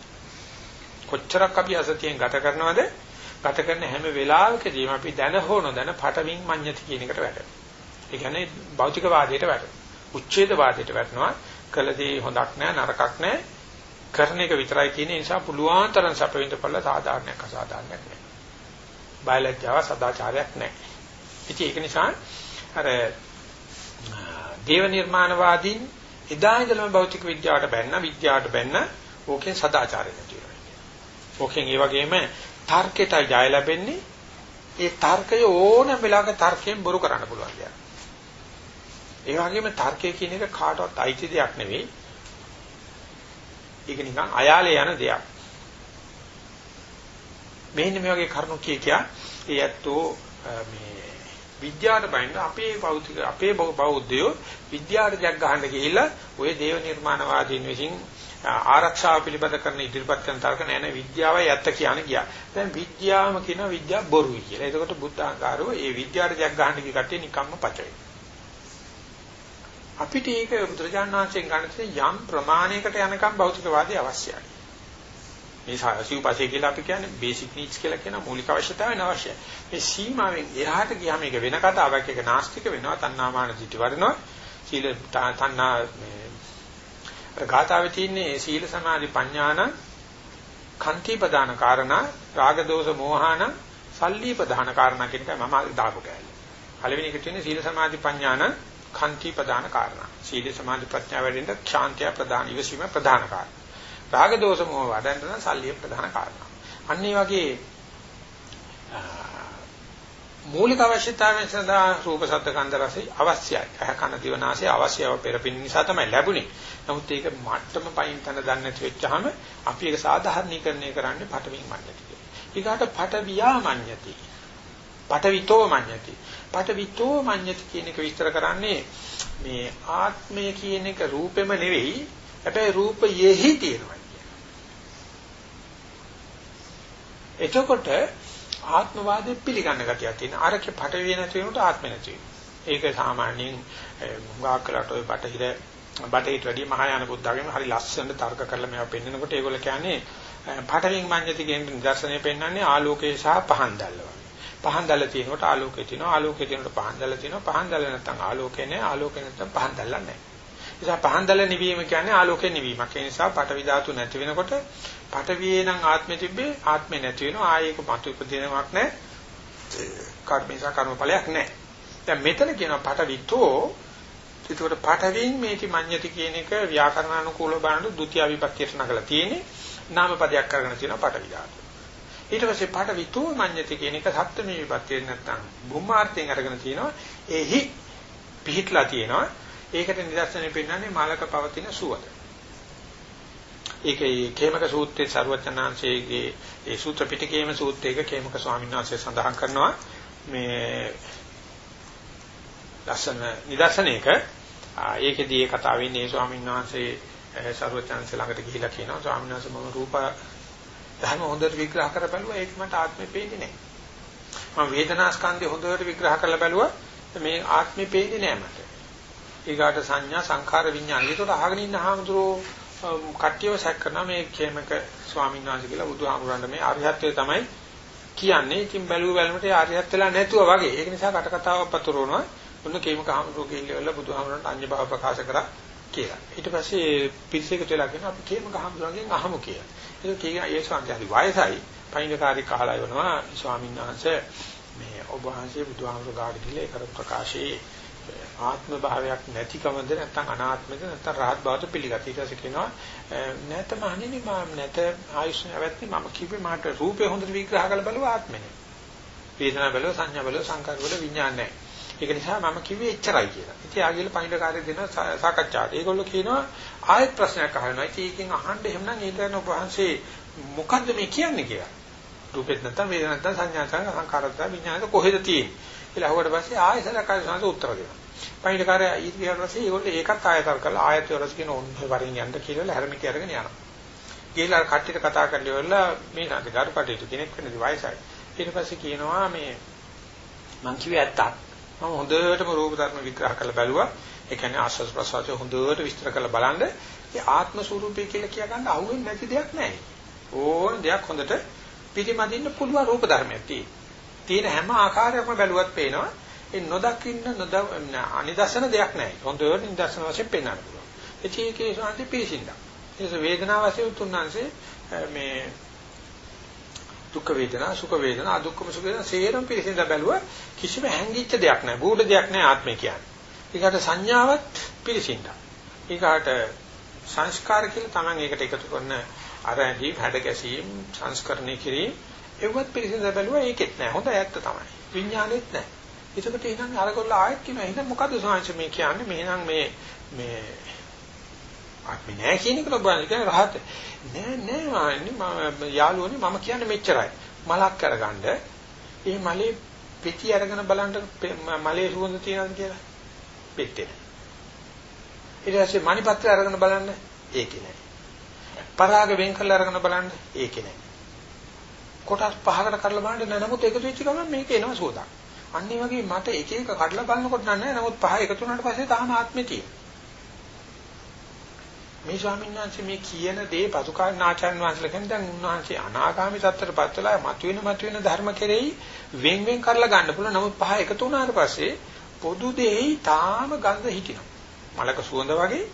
කොච්චරක් අපි අසතියෙන් ගත කරනවද? ගත කරන හැම වෙලාවකදීම අපි දැන හෝ නොදැන පාඨවීන් මඤ්ඤති කියන එකට වැටෙනවා. ඒ කියන්නේ භෞතික වාදයට වැටෙනවා. උච්ඡේද වාදයට වැටෙනවා. කළදී හොඳක් නැහැ නරකක් නැහැ කරන එක විතරයි කියන නිසා පුළුවන් තරම් සැප විඳපළ සාධාරණයක් අසාධාරණයක් නැහැ. බයලජ්ජාව සදාචාරයක් නැහැ. ඉතින් ඒක නිසා අර දේව නිර්මාණවාදීන් එදා ඉඳලම භෞතික විද්‍යාවට බැන්න විද්‍යාවට බැන්න ඕකෙන් සදාචාරය නැති වෙනවා. ඕකෙන් ඒ වගේම තර්කයට ජය ලැබෙන්නේ ඒ තර්කය ඕනම වෙලාවක තර්කයෙන් බොරු කරන්න පුළුවන් දෙයක්. ඒ වගේම තර්කය කියන එක කාටවත් අයිති දෙයක් නෙවෙයි. ඒක නිකන් අයාලේ යන දෙයක්. මෙන්න මේ වගේ කරුණු කිය කියා ඒ ඇත්තෝ මේ විද්‍යාවට බයින්න අපේ භෞතික අපේ බෞද්ධයෝ විද්‍යාවට ජග් ගහන්න ගිහිල්ලා ওই දේව නිර්මාණවාදීන් විසින් ආරක්ෂාව පිළිබඳ කරන ඉදිරිපත් කරන තර්ක නෑ නෑ විද්‍යාවයි ඇත්ත කියන ගියා. දැන් විද්‍යාවම කියන විද්‍යාව බොරුයි කියලා. එතකොට බුද්ධ ආකාරව ඒ විද්‍යාවට ජග් ගහන්න ගිය කට්ටිය නිකම්ම පචයි. අපිට ඒක බුදුරජාණන් වහන්සේගෙන් ගන්න තියෙන යම් ප්‍රමාණයකට යනකම් භෞතිකවාදී අවශ්‍යයි. මේ සිව්පස්සේ කියලා අපි කියන්නේ බේසික් නීඩ්ස් කියලා කියන මූලික අවශ්‍යතාවයන් අවශ්‍යයි. මේ සීමාවෙන් එහාට ගියාම මේක වෙන කතාවක් එක නාස්තික වෙනවා තණ්හාමාන දිටි වඩනවා. සීල තණ්හා මේ ගාතාවේ තියෙන්නේ සීල සමාධි ප්‍රඥාන කන්ති ප්‍රදාන කාරණා රාග දෝෂ මෝහාන සල්ලි ප්‍රදාන කාරණා කියන එක මම දාපු කෑල්ල. පළවෙනි එක තියෙන්නේ සීල සමාධි ප්‍රඥාන කන්ති ප්‍රධාන කාරණා. සීල සමාධි ප්‍රඥා වැඩෙන්න ක්ෂාන්තිය ප්‍රධාන ඉවසීම ප්‍රධාන කාරණා. රාග දෝෂ මොහ වඩන්න නම් සල්ලිය ප්‍රධාන කාරණා. අන්න ඒ වගේ මූලික අවශ්‍යතාවයන් සඳහා රූප ශබ්ද ගන්ධ රස අවශ්‍යයි. අහ කන දිව නාසය අවශ්‍යව පෙරපින් නිසා තමයි ලැබුණේ. නමුත් ඒක මට්ටම පයින් තන දන්නේ නැති වෙච්චාම අපි ඒක සාධාරණීකරණය කරන්නේ පටවින් මඤ්ඤති කියලා. ඊගාට පටවියා මඤ්ඤති. පටවිතෝ මඤ්ඤති. පටවිතෝ මඤ්ඤති කියන එක විස්තර කරන්නේ මේ ආත්මය කියන එක රූපෙම නෙවෙයි හැබැයි රූපයෙහි තියෙනවා එතකොට ආත්මවාදෙ පිළිගන්න ගතියක් තියෙන. අරක පටවිය නැති වෙනකොට ආත්මය නැති වෙනවා. ඒක සාමාන්‍යයෙන් මුගාකලට ඔය බටහිර බටහිරට වැඩිය මහායාන බුද්ධාගම හරි ලස්සනට තර්ක කරලා මේවා පෙන්නකොට ඒගොල්ලෝ කියන්නේ පටවින් මඤ්ඤති කියන නිදර්ශනය පෙන්වන්නේ ආලෝකය සහ පහන් දැල්ල පහන් දැල්ල තියෙනකොට ආලෝකය තියෙනවා ආලෝකය තියෙනකොට පහන් දැල්ල තියෙනවා පහන් දැල්ල නැත්නම් ආලෝකය නැහැ ආලෝකය නැත්නම් පහන් දැල්ල නැහැ නිසා පහන් දැල නිවීම කියන්නේ ආලෝකේ නිවීමක්. ඒ නිසා පටවි ධාතු නැති වෙනකොට පටවියේ නම් ආත්මෙ තිබ්බේ ආත්මෙ නැති වෙනවා. ආයෙක පතු උපදිනවක් නැහැ. කර්මේසා කර්මඵලයක් නැහැ. දැන් මෙතන කියනවා පටවිතෝ එතකොට පටවින් මේටි මඤ්ඤති කියන එක ව්‍යාකරණානුකූලව බලනකොට ဒ ුතිය විපත්‍යයට නගලා තියෙන්නේ. නාමපදයක් කරගෙන තියෙනවා පටවි ධාතු. ඊට පස්සේ පටවිතෝ මඤ්ඤති කියන එක සත්‍යමේ විපත්‍යයෙන් නැත්තම් බුම්මාර්ථයෙන් අරගෙන තියෙනවා. එහි පිහිట్లా තියෙනවා. ඒකට නිදර්ශනය පෙන්වන්නේ මාලක පවතින සුවඳ. ඒකේ කේමක සූත්‍රයේ ਸਰවචනාංශයේගේ ඒ සූත්‍ර පිටකයේම සූත්‍රයක කේමක ස්වාමීන් වහන්සේ සඳහන් කරනවා මේ ලස්සන නිදර්ශනයක ඒකෙදී ඒ කතාව වෙන්නේ ස්වාමීන් වහන්සේ ਸਰවචනාංශ ළඟට ගිහිලා කියනවා ස්වාමීන් වහන්සේ මම රූප ධර්ම හොඳට විග්‍රහ කර බැලුවා ඒක මට ආත්මෙ පේන්නේ නැහැ. මම වේදනාස්කන්ධය හොඳට විග්‍රහ කරලා බැලුවා මේ ආත්මෙ පේන්නේ නැහැ මට. ඊගාට සංඥා සංඛාර විඥාන. ඒකට අහගෙන ඉන්න හාමුදුරුවෝ කට්ටියව සැක කරනවා මේ කේමක ස්වාමීන් වහන්සේ කියලා බුදුහාමුදුරන්ට මේ ආර්යත්වය තමයි කියන්නේ. ඉතින් බැලුව බැලමට ආර්යත් වෙලා නැතුව වගේ. ඒක නිසා කට කතාවක් පතුරවනවා. ඔන්න කේමක හාමුදුරුවෝ කියලා බුදුහාමුදුරන්ට අඤ්ඤ භාව ප්‍රකාශ කරා කියලා. ඊට පස්සේ පිරිසකට වෙලා කියනවා අපි කේමක හාමුදුරන්ගෙන් අහමු කියලා. ඒක කියන ඒ සංජාති වයසයි පයින්කාරී කහලා වෙනවා ස්වාමීන් වහන්සේ මේ ඔබ වහන්සේ බුදුහාමුදුරුවෝ ගාඩ ගිහලා කර ප්‍රකාශයේ ආත්ම භාවයක් නැතිකමද නැත්නම් අනාත්මද නැත්නම් රහත් බවද පිළිගත. ඊට පස්සේ කියනවා නැත මහණෙනි මම නැත ආයුෂ් නැවැත්ති මම කිව්වේ මාට රූපේ හොඳට විග්‍රහ කරලා බලුවා ආත්මනේ. වේදනා බලව සංඥා බලව සංකාර බලව විඥාන නැහැ. ඒක නිසා මම කිව්වේ එච්චරයි කියලා. ඉතින් ආගිල පයින්ඩ කාර්ය දෙන සාකච්ඡාවට. ඒගොල්ලෝ කියනවා ආයෙත් ප්‍රශ්නයක් අහනවා. ඉතින් ඒකෙන් අහන්න එහෙමනම් ඒ කියන වහන්සේ මොකද්ද මේ කියන්නේ කියලා. රූපෙත් නැත්නම් වේදනා නැත්නම් සංඥා සංකාරත් විඥානද කොහෙද තියෙන්නේ? කියලා අහුවට පස්සේ ආයෙසර කාර්යසංශ උත්තර දෙනවා. පයින්කාරය ඊට ගියාට පස්සේ ඒගොල්ලෝ ඒකත් ආයතර කරලා ආයත වලස් කියන ඔන්නේ වරින් යන්න කියලා හැරමික අරගෙන යනවා. ගිහලා කට්ටියට කතා කරලා ඉවරලා මේ සංස්කාර කට්ටියට කෙනෙක් වෙනදි වයසයි. ඊට පස්සේ කියනවා මේ මං කිව්වේ ඇත්තක්. මම හොඳටම රූප ධර්ම විග්‍රහ කරලා බැලුවා. ඒ කියන්නේ ආස්වාද ප්‍රසවාසය හොඳට විස්තර කරලා බලන්න ඒ ආත්ම ස්වરૂපය කියලා කියා ගන්න අහුවෙන්නේ නැති දෙයක් නැහැ. ඕන දෙයක් හොඳට පිළිමදින්න පුළුවන් රූප ධර්මයක් තියෙන හැම ආකාරයක්ම බැලුවත් පේනවා ඒ නොදකින්න නොද අනිදර්ශන දෙයක් නැහැ. හොඳට නිදර්ශන වශයෙන් පෙන්වන්න පුළුවන්. ඒ ඒකේ ශාන්ති පිළිසින්දා. ඒක වේදනාව වශයෙන් තුන්වන්සේ මේ දුක් වේදනා සුඛ වේදනා අදුක්කම සුඛ වේදනා සේරම පිළිසින්දා බැලුවා කිසිම හැංගිච්ච දෙයක් නැහැ. ගුඪ දෙයක් නැහැ ආත්මය කියන්නේ. ඊකට සංඥාවත් පිළිසින්දා. ඊකට සංස්කාර කියලා Taman ඒකට එකතු කරන අරැඳි හැඩ ගැසීම් සංස්කරණය කිරීම ඒවත් පිළිසින්දා බැලුවා ඒකෙත් නැහැ. හොඳ ඇත්ත තමයි. විඥානෙත් නැහැ. එතකොට එහෙනම් අරගොල්ල ආයෙත් කියනවා එහෙනම් මොකද්ද සාංශ මේ කියන්නේ? මෙහෙනම් මේ මේ ආත්මේ නෑ කියන එක බලන්න. කියන්නේ රහත. නෑ නෑ මාන්නේ මම යාළුවනේ මම කියන්නේ මෙච්චරයි. මලක් කරගන්න ඒ මලේ පෙති අරගෙන බලන්න මලේ සුවඳ තියෙනවද කියලා? පෙත්තේ ඊට පස්සේ මණිපත්‍රය අරගෙන බලන්න. ඒකේ නෑ. පරාග වෙන් කරලා අරගෙන බලන්න. ඒකේ නෑ. කොටස් පහකට කඩලා බලන්න නෑ. නමුත් එකතු වෙච්ච ගමන් මේක එනවා සෝදා අනිත් වගේ මට එක එක කඩලා බලනකොට නෑ නමුත් පහ එකතු වුණාට පස්සේ තාම ආත්මේ තියෙනවා. මේ ස්වාමීන් වහන්සේ මේ කියන දේ පසුකාලීන ආචාර්ය වහන්සේලා කියන දැන් උන්වහන්සේ අනාගාමී තත්ත්වයටපත් වෙලා මතුවෙන මතුවෙන ධර්ම කෙරෙහි වෙන් වෙන් කරලා ගන්න පුළුවන්. නමුත් පහ එකතු වුණාට පස්සේ පොදු දෙෙහි තාම ගඳ හිටිනවා. මලක සුවඳ වගේ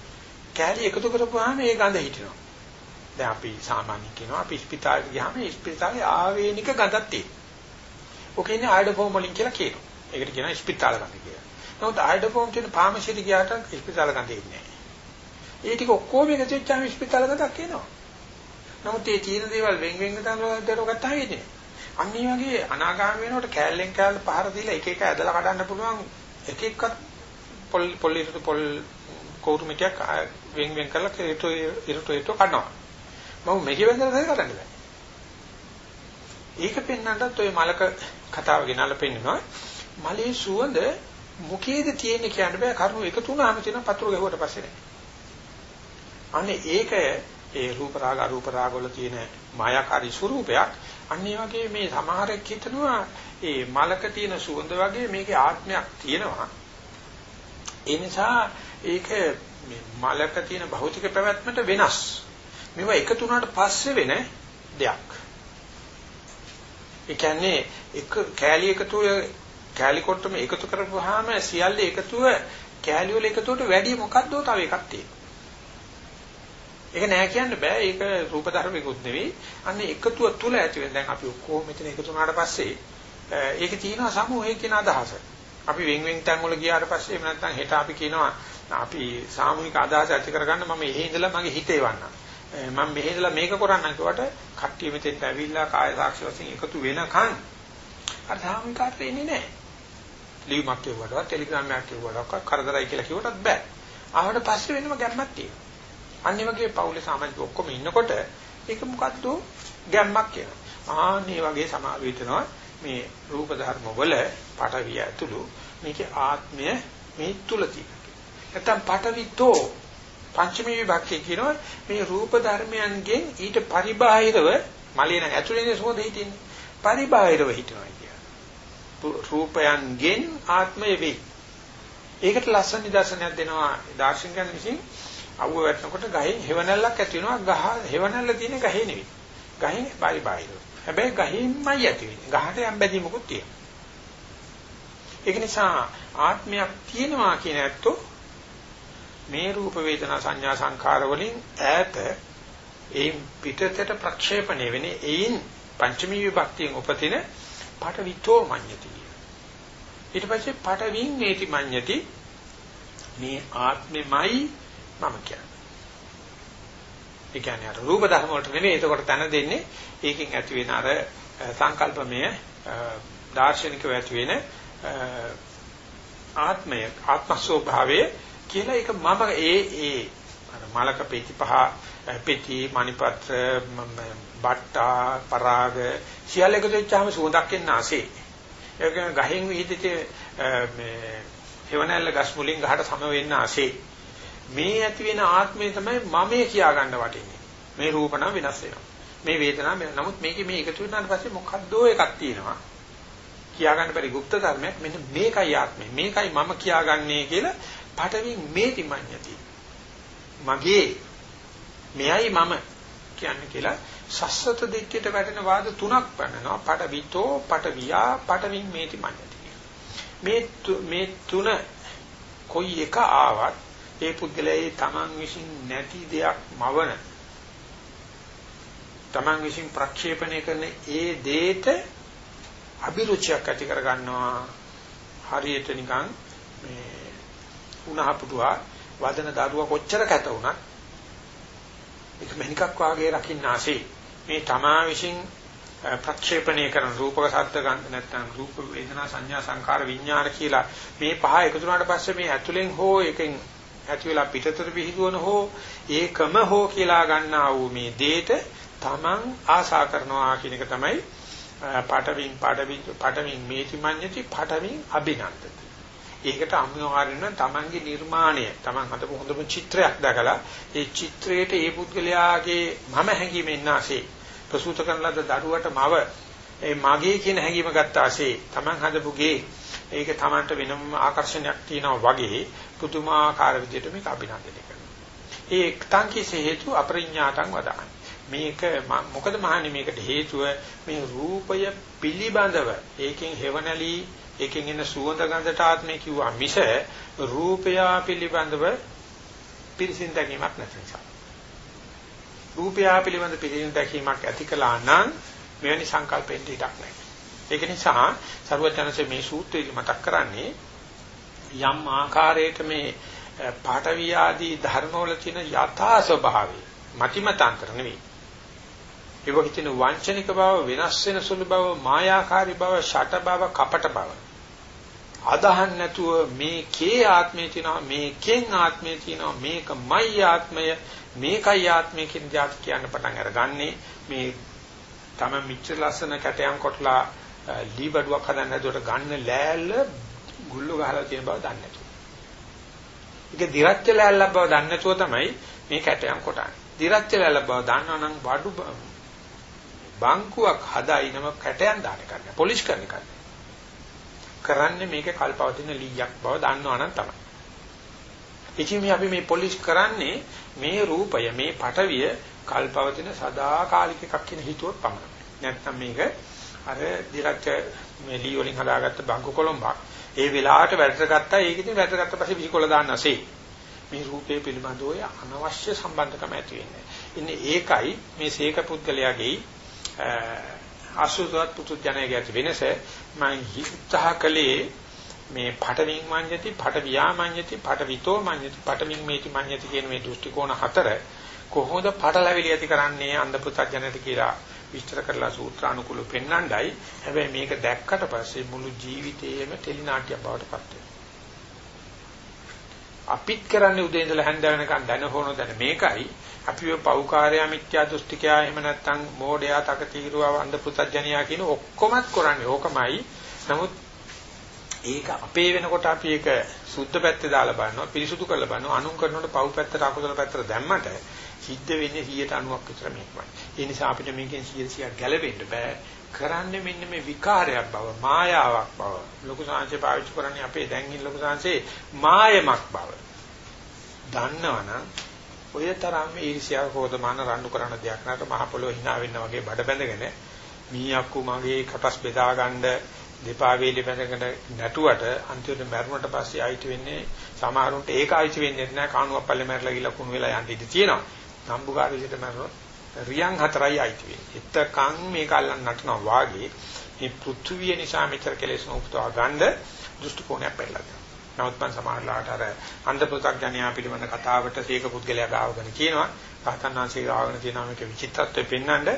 කෑලි එකතු කරපුවාම ඒ ගඳ හිටිනවා. දැන් අපි සාමාන්‍යයෙන් කියනවා අපි ස්පිතාලෙට ගියාම ස්පිතාලේ ආවේනික ගඳක් තියෙනවා. ඔකේ ඉන්නේ ආයඩෝෆෝම් වලින් කියලා කියනවා. ඒකට කියනවා ස්පිතාල ගඳ කියලා. නමුත් ආයඩෝෆෝම් කියන ෆාමසියට ගියාට ස්පිතාල ගඳ එන්නේ නැහැ. ඒ ටික ඔක්කොම එකතු වෙච්චාම ස්පිතාල ගඳක් එනවා. නමුත් මේ තීන දේවල් වෙන් වෙන් ගන්නවට ගත්තා වෙන්නේ. අන්න ඒ වගේ අනාගාමී වෙනකොට කෑල්ලෙන් කෑල්ල පහර දීලා එක එක ඇදලා කඩන්න පුළුවන් එක එකක් පොල් පොල් ඉරට පොල් කෝරුමිටියක් වෙන් වෙන් කරලා ඉරට ඉරට ඉරට කනවා. මම මෙහි වෙන්දලා කරන්නේ බෑ. ඒක පෙන්වන්නත් ඔය මලක කතාව ගෙනල්ලා පෙන්නනවා. මලේ සුවඳ මොකේද තියෙන්නේ කියන්න බෑ. කරුණු එකතු වුණාම තියෙන පතුරු ගැහුවට පස්සේ නෑ. අනේ ඒක ඒ රූප රාග අරූප රාග වල තියෙන මායාකාරී ස්වરૂපයක්. අන්නේ වගේ මේ සමහරෙක් හිතනවා ඒ මලක තියෙන සුවඳ වගේ මේකේ ආත්මයක් තියෙනවා. ඒ නිසා ඒක මේ මලක තියෙන භෞතික පැවැත්මට වෙනස්. මේවා එකතු වුණාට පස්සේ වෙන දෙයක්. ඒ කියන්නේ එක කෑලි එකතුව කෑලි කොටම එකතු කරපුවාම සියල්ල එකතුව කෑලි වල එකතුවට වැඩි මොකද්ද තව එකක් තියෙනවා. ඒක නෑ කියන්න බෑ. ඒක රූප ධර්මිකුත් නෙවෙයි. අන්න එකතුව තුල ඇති වෙන දැන් අපි ඔක්කොම මෙතන එකතු වුණාට පස්සේ ඒක තියෙනවා සමූහය කියන අදහස. අපි වෙන් වෙන් තැන් වල ගියාට පස්සේ එහෙම නැත්නම් හෙට අපි කියනවා අපි සාමූහික අදහස ඇති කරගන්න මම එහෙ ඉඳලා මගේ හිත එවන්නම්. මම මෙහෙ ඉඳලා මේක කරන්නම් කිව්වට කට්ටිය මෙතෙන්ට ඇවිල්ලා කාය සාක්ෂි වශයෙන් එකතු වෙනකන් අර සාමිකාට වෙන්නේ නැහැ. ලියුමක් කියවුවටවත් ටෙලිග්‍රෑම් එකක් කියවුවටවත් කරදරයි කියලා කිව්වටත් බෑ. ආවට පස්සේ වෙනම ගැම්මක් තියෙනවා. අනිත් වගේ පවුලේ සමාජික ඔක්කොම ඉන්නකොට ඒක මොකද්ද ගැම්මක් කියනවා. ආන්නේ වගේ සමාව වෙනවා මේ රූප ධර්ම වල පටවිය ඇතුළු මේකේ ආත්මය මේ තුල තියෙනවා. නැත්තම් පටවිතෝ පංචමී විභක්තිය කියනවා මේ රූප ධර්මයන්ගෙන් ඊට පරිබාහිරව මලේ නම් ඇතුළේ සෝද හිටින්නේ. පරිබාහිරව හිටනවා රූපයන්ගෙන් ආත්මය වෙයි. ඒකට ලස්සන නිදර්ශනයක් දෙනවා දාර්ශනිකයන් විසින් අවුව වැටෙනකොට ගහෙන් හෙවණැල්ලක් ඇති වෙනවා ගහ හෙවණැල්ල තියෙන ගහේ නෙවෙයි. ගහෙන් බාරි බාහිර. හැබැයි ගහින්මයි ඇති වෙන්නේ. ගහට යම් බැදීමකුත් තියෙනවා. ඒක නිසා ආත්මයක් තියෙනවා කියන ඇත්තෝ මේ රූප වේදනා සංඥා සංකාර වලින් ඈත ඒ පිටතට ප්‍රක්ෂේපණය වෙන්නේ ඒයින් පංචමී විභක්තියෙන් උපදින පටවිතෝ මඤ්ඤති. ඊට පස්සේ පටවින් මේති මඤ්ඤති මේ ආත්මෙමයි මම කියන්නේ. ඒ කියන්නේ අර රූප ධර්ම වලට නෙමෙයි ඒකට තන දෙන්නේ ඒකෙන් ඇති වෙන අර සංකල්පමය දාර්ශනිකව ඇති වෙන ආත්මය ආත්ම ස්වභාවය කියලා ඒක මම ඒ ඒ අර මලක පෙති පහ පෙති මණිපත්‍ර බට්ටා පරාග සියල්ල එකතු වෙච්චාම සුවඳක් එන්න ආසේ ඒක ගහෙන් විහිදිත මේ හේවණල්ල ගස් මුලින් ගහට සම වෙන්න ආසේ මේ ඇති වෙන ආත්මය තමයි මමේ කියා ගන්න වටින්නේ මේ රූප නම් වෙනස් වෙනවා මේ වේදනාව නමුත් මේකේ මේ එකතු වුණාට පස්සේ මොකද්දෝ එකක් තියෙනවා කියා ගන්න බැරි গুপ্ত ධර්මයක් මෙන්න මේකයි ආත්මය මේකයි මම කියාගන්නේ කියලා පටවින් මේති මඤ්ඤති මගේ මෙයයි මම කියන්නේ කියලා සස්සත දිට්ඨියට වැටෙන වාද තුනක් පන්නනවා පටවිතෝ පටවියා පටවින් මේති මඤ්ඤති මේ මේ තුන කොයි එක ආවත් ඒ පුද්ගලයා තමන් විසින් නැති දෙයක් මවන තමන් විසින් ප්‍රක්ෂේපණය කරන ඒ දේට අභිරුචියක් ඇති කර ගන්නවා හරියට නිකන් මේ උණහපුටුවා වදන දරුවා කොච්චර කැත වුණත් ඒක මණිකක් වාගේ රකින්න ආසේ මේ තමා විසින් ප්‍රක්ෂේපණය කරන රූපක සද්ද ගන්ධ නැත්නම් රූප වේදනා සංඥා සංකාර විඥාන කියලා මේ පහ එකතු වුණාට පස්සේ මේ ඇතුලෙන් හෝ එකෙන් ඇති වෙලා පිටතට පිහිදුවන හෝ ඒකම හෝ කියලා ගන්නා වූ මේ දේට තමන් ආශා කරනවා කියන එක තමයි පටවින් පටවින් පටවින් මේති මඤ්ඤති පටවින් අභිනන්දති. ඒකට අනිවාර්යයෙන්ම තමන්ගේ නිර්මාණය තමන් හදපු හොඳම චිත්‍රයක් දැකලා ඒ චිත්‍රයට ඒ පුද්ගලයාගේ මම හැඟීමෙන් නැසේ ප්‍රසූත කරන ලද දරුවට මව ඒ මගේ කියන හැඟීම ගත්තාසේ තමන් හදපු ගේ ඒක තමන්ට වෙනම ආකර්ෂණයක් තියෙනවා වගේ පුදුමාකාර විදිහට මේක අභිනන්දනය කරනවා. ඒ එක්තංකිස හේතු අපරිඥාතං වදාන. මේක මොකද මහන්නේ මේකට හේතුව මේ රූපය පිළිබඳව ඒකෙන් හේවණලි ඒකෙන් එන සුවඳ ගඳට ආත්මය කිව්වා මිස රූපය පිළිබඳව පිරිසින් දැකීමක් නැති නිසා. රූපය පිළිබඳ පිරිසින් දැකීමක් ඇති කළා නම් මෙවැනි සංකල්පෙන් ඉඩක් නැහැ. ඒක නිසා සරුවචනසේ මේ සූත්‍රයේදී මතක් කරන්නේ යම් ආකාරයක මේ පාඨවි ආදී ධර්මවල තියෙන යථා ස්වභාවය මතිමතාන්තර නෙවෙයි ඒ වගේ තියෙන වංචනික බව, වෙනස් වෙන සුළු බව, මායාකාරී බව, ෂට බව, කපට බව. අදහන් නැතුව මේකේ ආත්මය තියෙනවා, මේකෙන් ආත්මය තියෙනවා, මේකමයි ආත්මය, මේකයි ආත්මය කියන જાති කියන්න පටන් අරගන්නේ මේ තම මිච්ඡ ලස්සන කැටයන් කොටලා ලී බඩුවක් හදන්න හදුවට ගන්න ලෑල්ල ගුල්ල ගහලා තියෙන බව දන්නේ නැතුව. ඒක දිරච්ච ලෑල්ලක් බව දන්නේ නැතුව තමයි මේ කැටයන් කොටන්නේ. දිරච්ච ලෑල්ල බව දන්නවනම් බඩු බංකුවක් හදායිනම කැටයන් දාන එක නෑ පොලිෂ් කරන එක කරන්නේ මේක කල්පවතින ලීයක් බව දන්නවනම් තමයි. ඉතින් අපි මේ පොලිෂ් කරන්නේ මේ රූපය මේ පටවිය කල්පවතින සදාකාලික එකක් කියන හිතුවොත් පමණයි. නැත්නම් මේක අර දිරච්ච මේ ලී වලින් හදාගත්ත බංකු කොළඹක් ඒ වෙලාවට වැටට ගත්තා ඒක ඉතින් වැටට ගත්ත පස්සේ විසිකොල දාන්න ඇසේ. මේ රූපේ පිළිබඳව අනවශ්‍ය සම්බන්ධකම ඇති වෙන්නේ. ඉන්නේ ඒකයි මේ සීක පුද්ගලයාගේ අසුතවත් පුතුජනයේ ඇති වෙනස මම හිතා කලේ මේ පටවින් මඤ්ඤති පටවියා මඤ්ඤති පටවිතෝ මඤ්ඤති පටවින් මේති මඤ්ඤති කියන මේ දෘෂ්ටි කෝණ හතර කොහොමද පටලැවිලි ඇති කරන්නේ අන්ධ පුතුජනයට කියලා විස්තර කරලා සූත්‍ර අනුකූලව පෙන්වන්නයි. හැබැයි මේක දැක්කට පස්සේ මුළු ජීවිතේම ටෙලිනාට්‍ය බවට පත් වෙනවා. අපිත් කරන්නේ උදේ ඉඳලා හැන්ද වෙනකන් දැන හොන දැන මේකයි. අපි ඔය පෞකාරයා මිත්‍යා දෘෂ්ටිකයා එහෙම නැත්නම් මෝඩයා තකතිරුවා අන්ධ පුතඥයා කියන ඔක්කොමත් කරන්නේ ඕකමයි. නමුත් ඒක අපේ වෙනකොට අපි ඒක සුද්ධ පැත්තේ දාලා බලනවා පිරිසුදු කරලා බලනවා අනුන් කරනකොට පව් පැත්තට අකුසල පැත්තට දැම්මට සිද්ධ වෙන්නේ 190ක් විතර මේකමයි. ඒ නිසා අපිට මේකෙන් 100ක් ගැලවෙන්න බෑ. කරන්නේ මෙන්න මේ විකාරයක් බව, මායාවක් බව. ලොකු සංහසේ පාවිච්චි කරන්නේ අපේ දැන් ඉන්න ලොකු සංහසේ මායමක් බව. දන්නවනම් ඔය තරම් ඊර්ෂ්‍යාව කෝධමාන රණ්ඩු කරන දෙයක් නැත මහ පොළොව hina වෙන්න වගේ බඩ බැඳගෙන මීයක්කු මගේ කටස් බෙදා ගන්න දෙපා වේලි බැඳගෙන නැටුවට අන්තිමට මැරුණට පස්සේ ආයිත් වෙන්නේ සමහරුන්ට ඒක ආයිත් වෙන්නේ නැහැ කාණුවක් පල්ලේ මැරලා ගිහලා කුණු වෙලා යන්න ඉඩ තියෙනවා. සම්බුකාර විදිහට මැරුණොත් රියන් හතරයි ආයිත් වෙන්නේ. එතකන් මේක අල්ලන්න නටනවා වාගේ මේ පෘථුවිය නිසා මෙතර කෙලෙස් උපතවා ගන්න දෘෂ්ටි කෝණයක් පෙරලා දෙනවා. නමුත් මම සමහරලාට අර අන්ධ පු탁ඥයා පිළිබඳ කතාවට සීක පුද්ගලයා ගාවගෙන කියනවා. රහතන්වන්සේ ගාවගෙන තියෙනවා මේක විචිත්තත්වය පෙන්වන්න.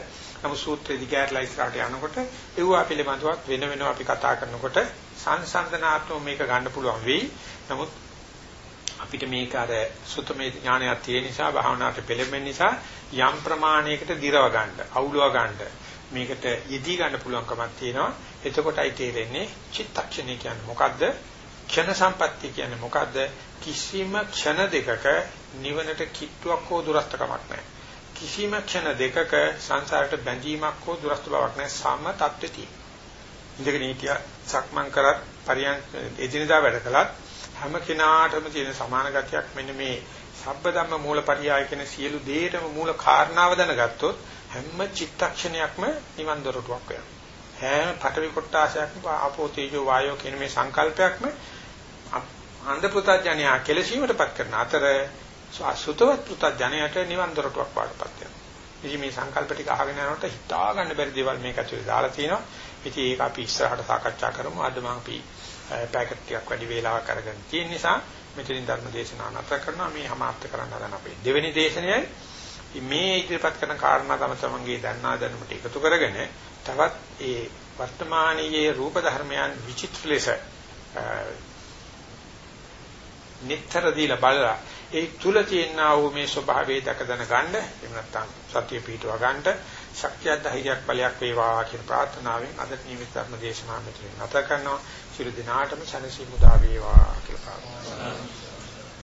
නමුත් සූත්‍රෙ දිගහැරලා ඉස්සරහට යනකොට ඒවා පිළිබඳවත් වෙන වෙනම අපි කතා කරනකොට සංසන්දනාත්මක මේක ගන්න පුළුවන් වෙයි. නමුත් අපිට මේක අර සුතමේ ඥානයක් තියෙන නිසා භාවනාවට පෙළඹෙන නිසා යම් ප්‍රමාණයකට දිරව ගන්න, අවුලව ගන්න මේකට යෙදී ගන්න පුළුවන්කමක් තියෙනවා. එතකොටයි තේරෙන්නේ චිත්තක්ෂණය කියන්නේ මොකද්ද? ක්ෂණ සම්පත්තිය කියන්නේ මොකද්ද? කිසිම ක්ෂණ දෙකක නිවනට කිට්ටුවක් හෝ දුරස්තකමක් නැහැ. කිසිම ක්ෂණ දෙකක සංසාරයට බැඳීමක් හෝ දුරස්ත බවක් නැහැ. සම තත්ත්වෙදී. ඉඳගෙන හිටියා සක්මන් කරත් පරියන් එදිනදා වැඩ කළත් හැම කෙනාටම තියෙන සමාන ගතියක් මෙන්න මේ සබ්බ ධම්ම මූලපරියාය කියන සියලු දේටම මූල කාරණාව දැනගත්තොත් හැම චිත්තක්ෂණයක්ම නිවන් දොරටුවක් වෙනවා. හැම පටවි කොටාසයක්ම ආපෝ තේජෝ වායෝ කියන මේ සංකල්පයක්ම අන්ධ පුතඥයා කෙලසීමටපත් කරන අතර සුතවත් පුතඥයාට නිවන් දොරටුවක් වාටපත් වෙනවා. ඉතින් මේ සංකල්ප ටික අහගෙන යනකොට හිතා ගන්න බැරි දේවල් මේක ඇතුලේ දාලා තිනවා. ඉතින් ඒක අපි ඉස්සරහට සාකච්ඡා කරමු. අද මම අපි පැකට් ටිකක් වැඩි වේලාවක් අරගෙන තියෙන නිසා මෙතනින් ධර්ම දේශනාව නතර කරනවා මේ හමාර්ථ කරන්න හදන අපේ දෙවෙනි දේශනයයි මේ ඉදිරිපත් කරන කාරණා තම තමන්ගේ දන්නා දැනුමට එකතු කරගෙන තවත් ඒ වර්තමානයේ රූප ධර්මයන් විචිත්‍ර ලෙස නිතර දීලා බලලා ඒ තුල තියෙනා වූ මේ ස්වභාවය දක දන ගන්න එහෙම නැත්නම් සත්‍ය පිටව ගන්නට ශක්තිය ධෛර්යයක් බලයක් වේවා කියන ප්‍රාර්ථනාවෙන් අද නිමිත් ධර්ම දේශනාව මෙතන නැත කරනවා. සියලු දිනාටම සනසි මුදා වේවා කියලා ප්‍රාර්ථනා කරනවා.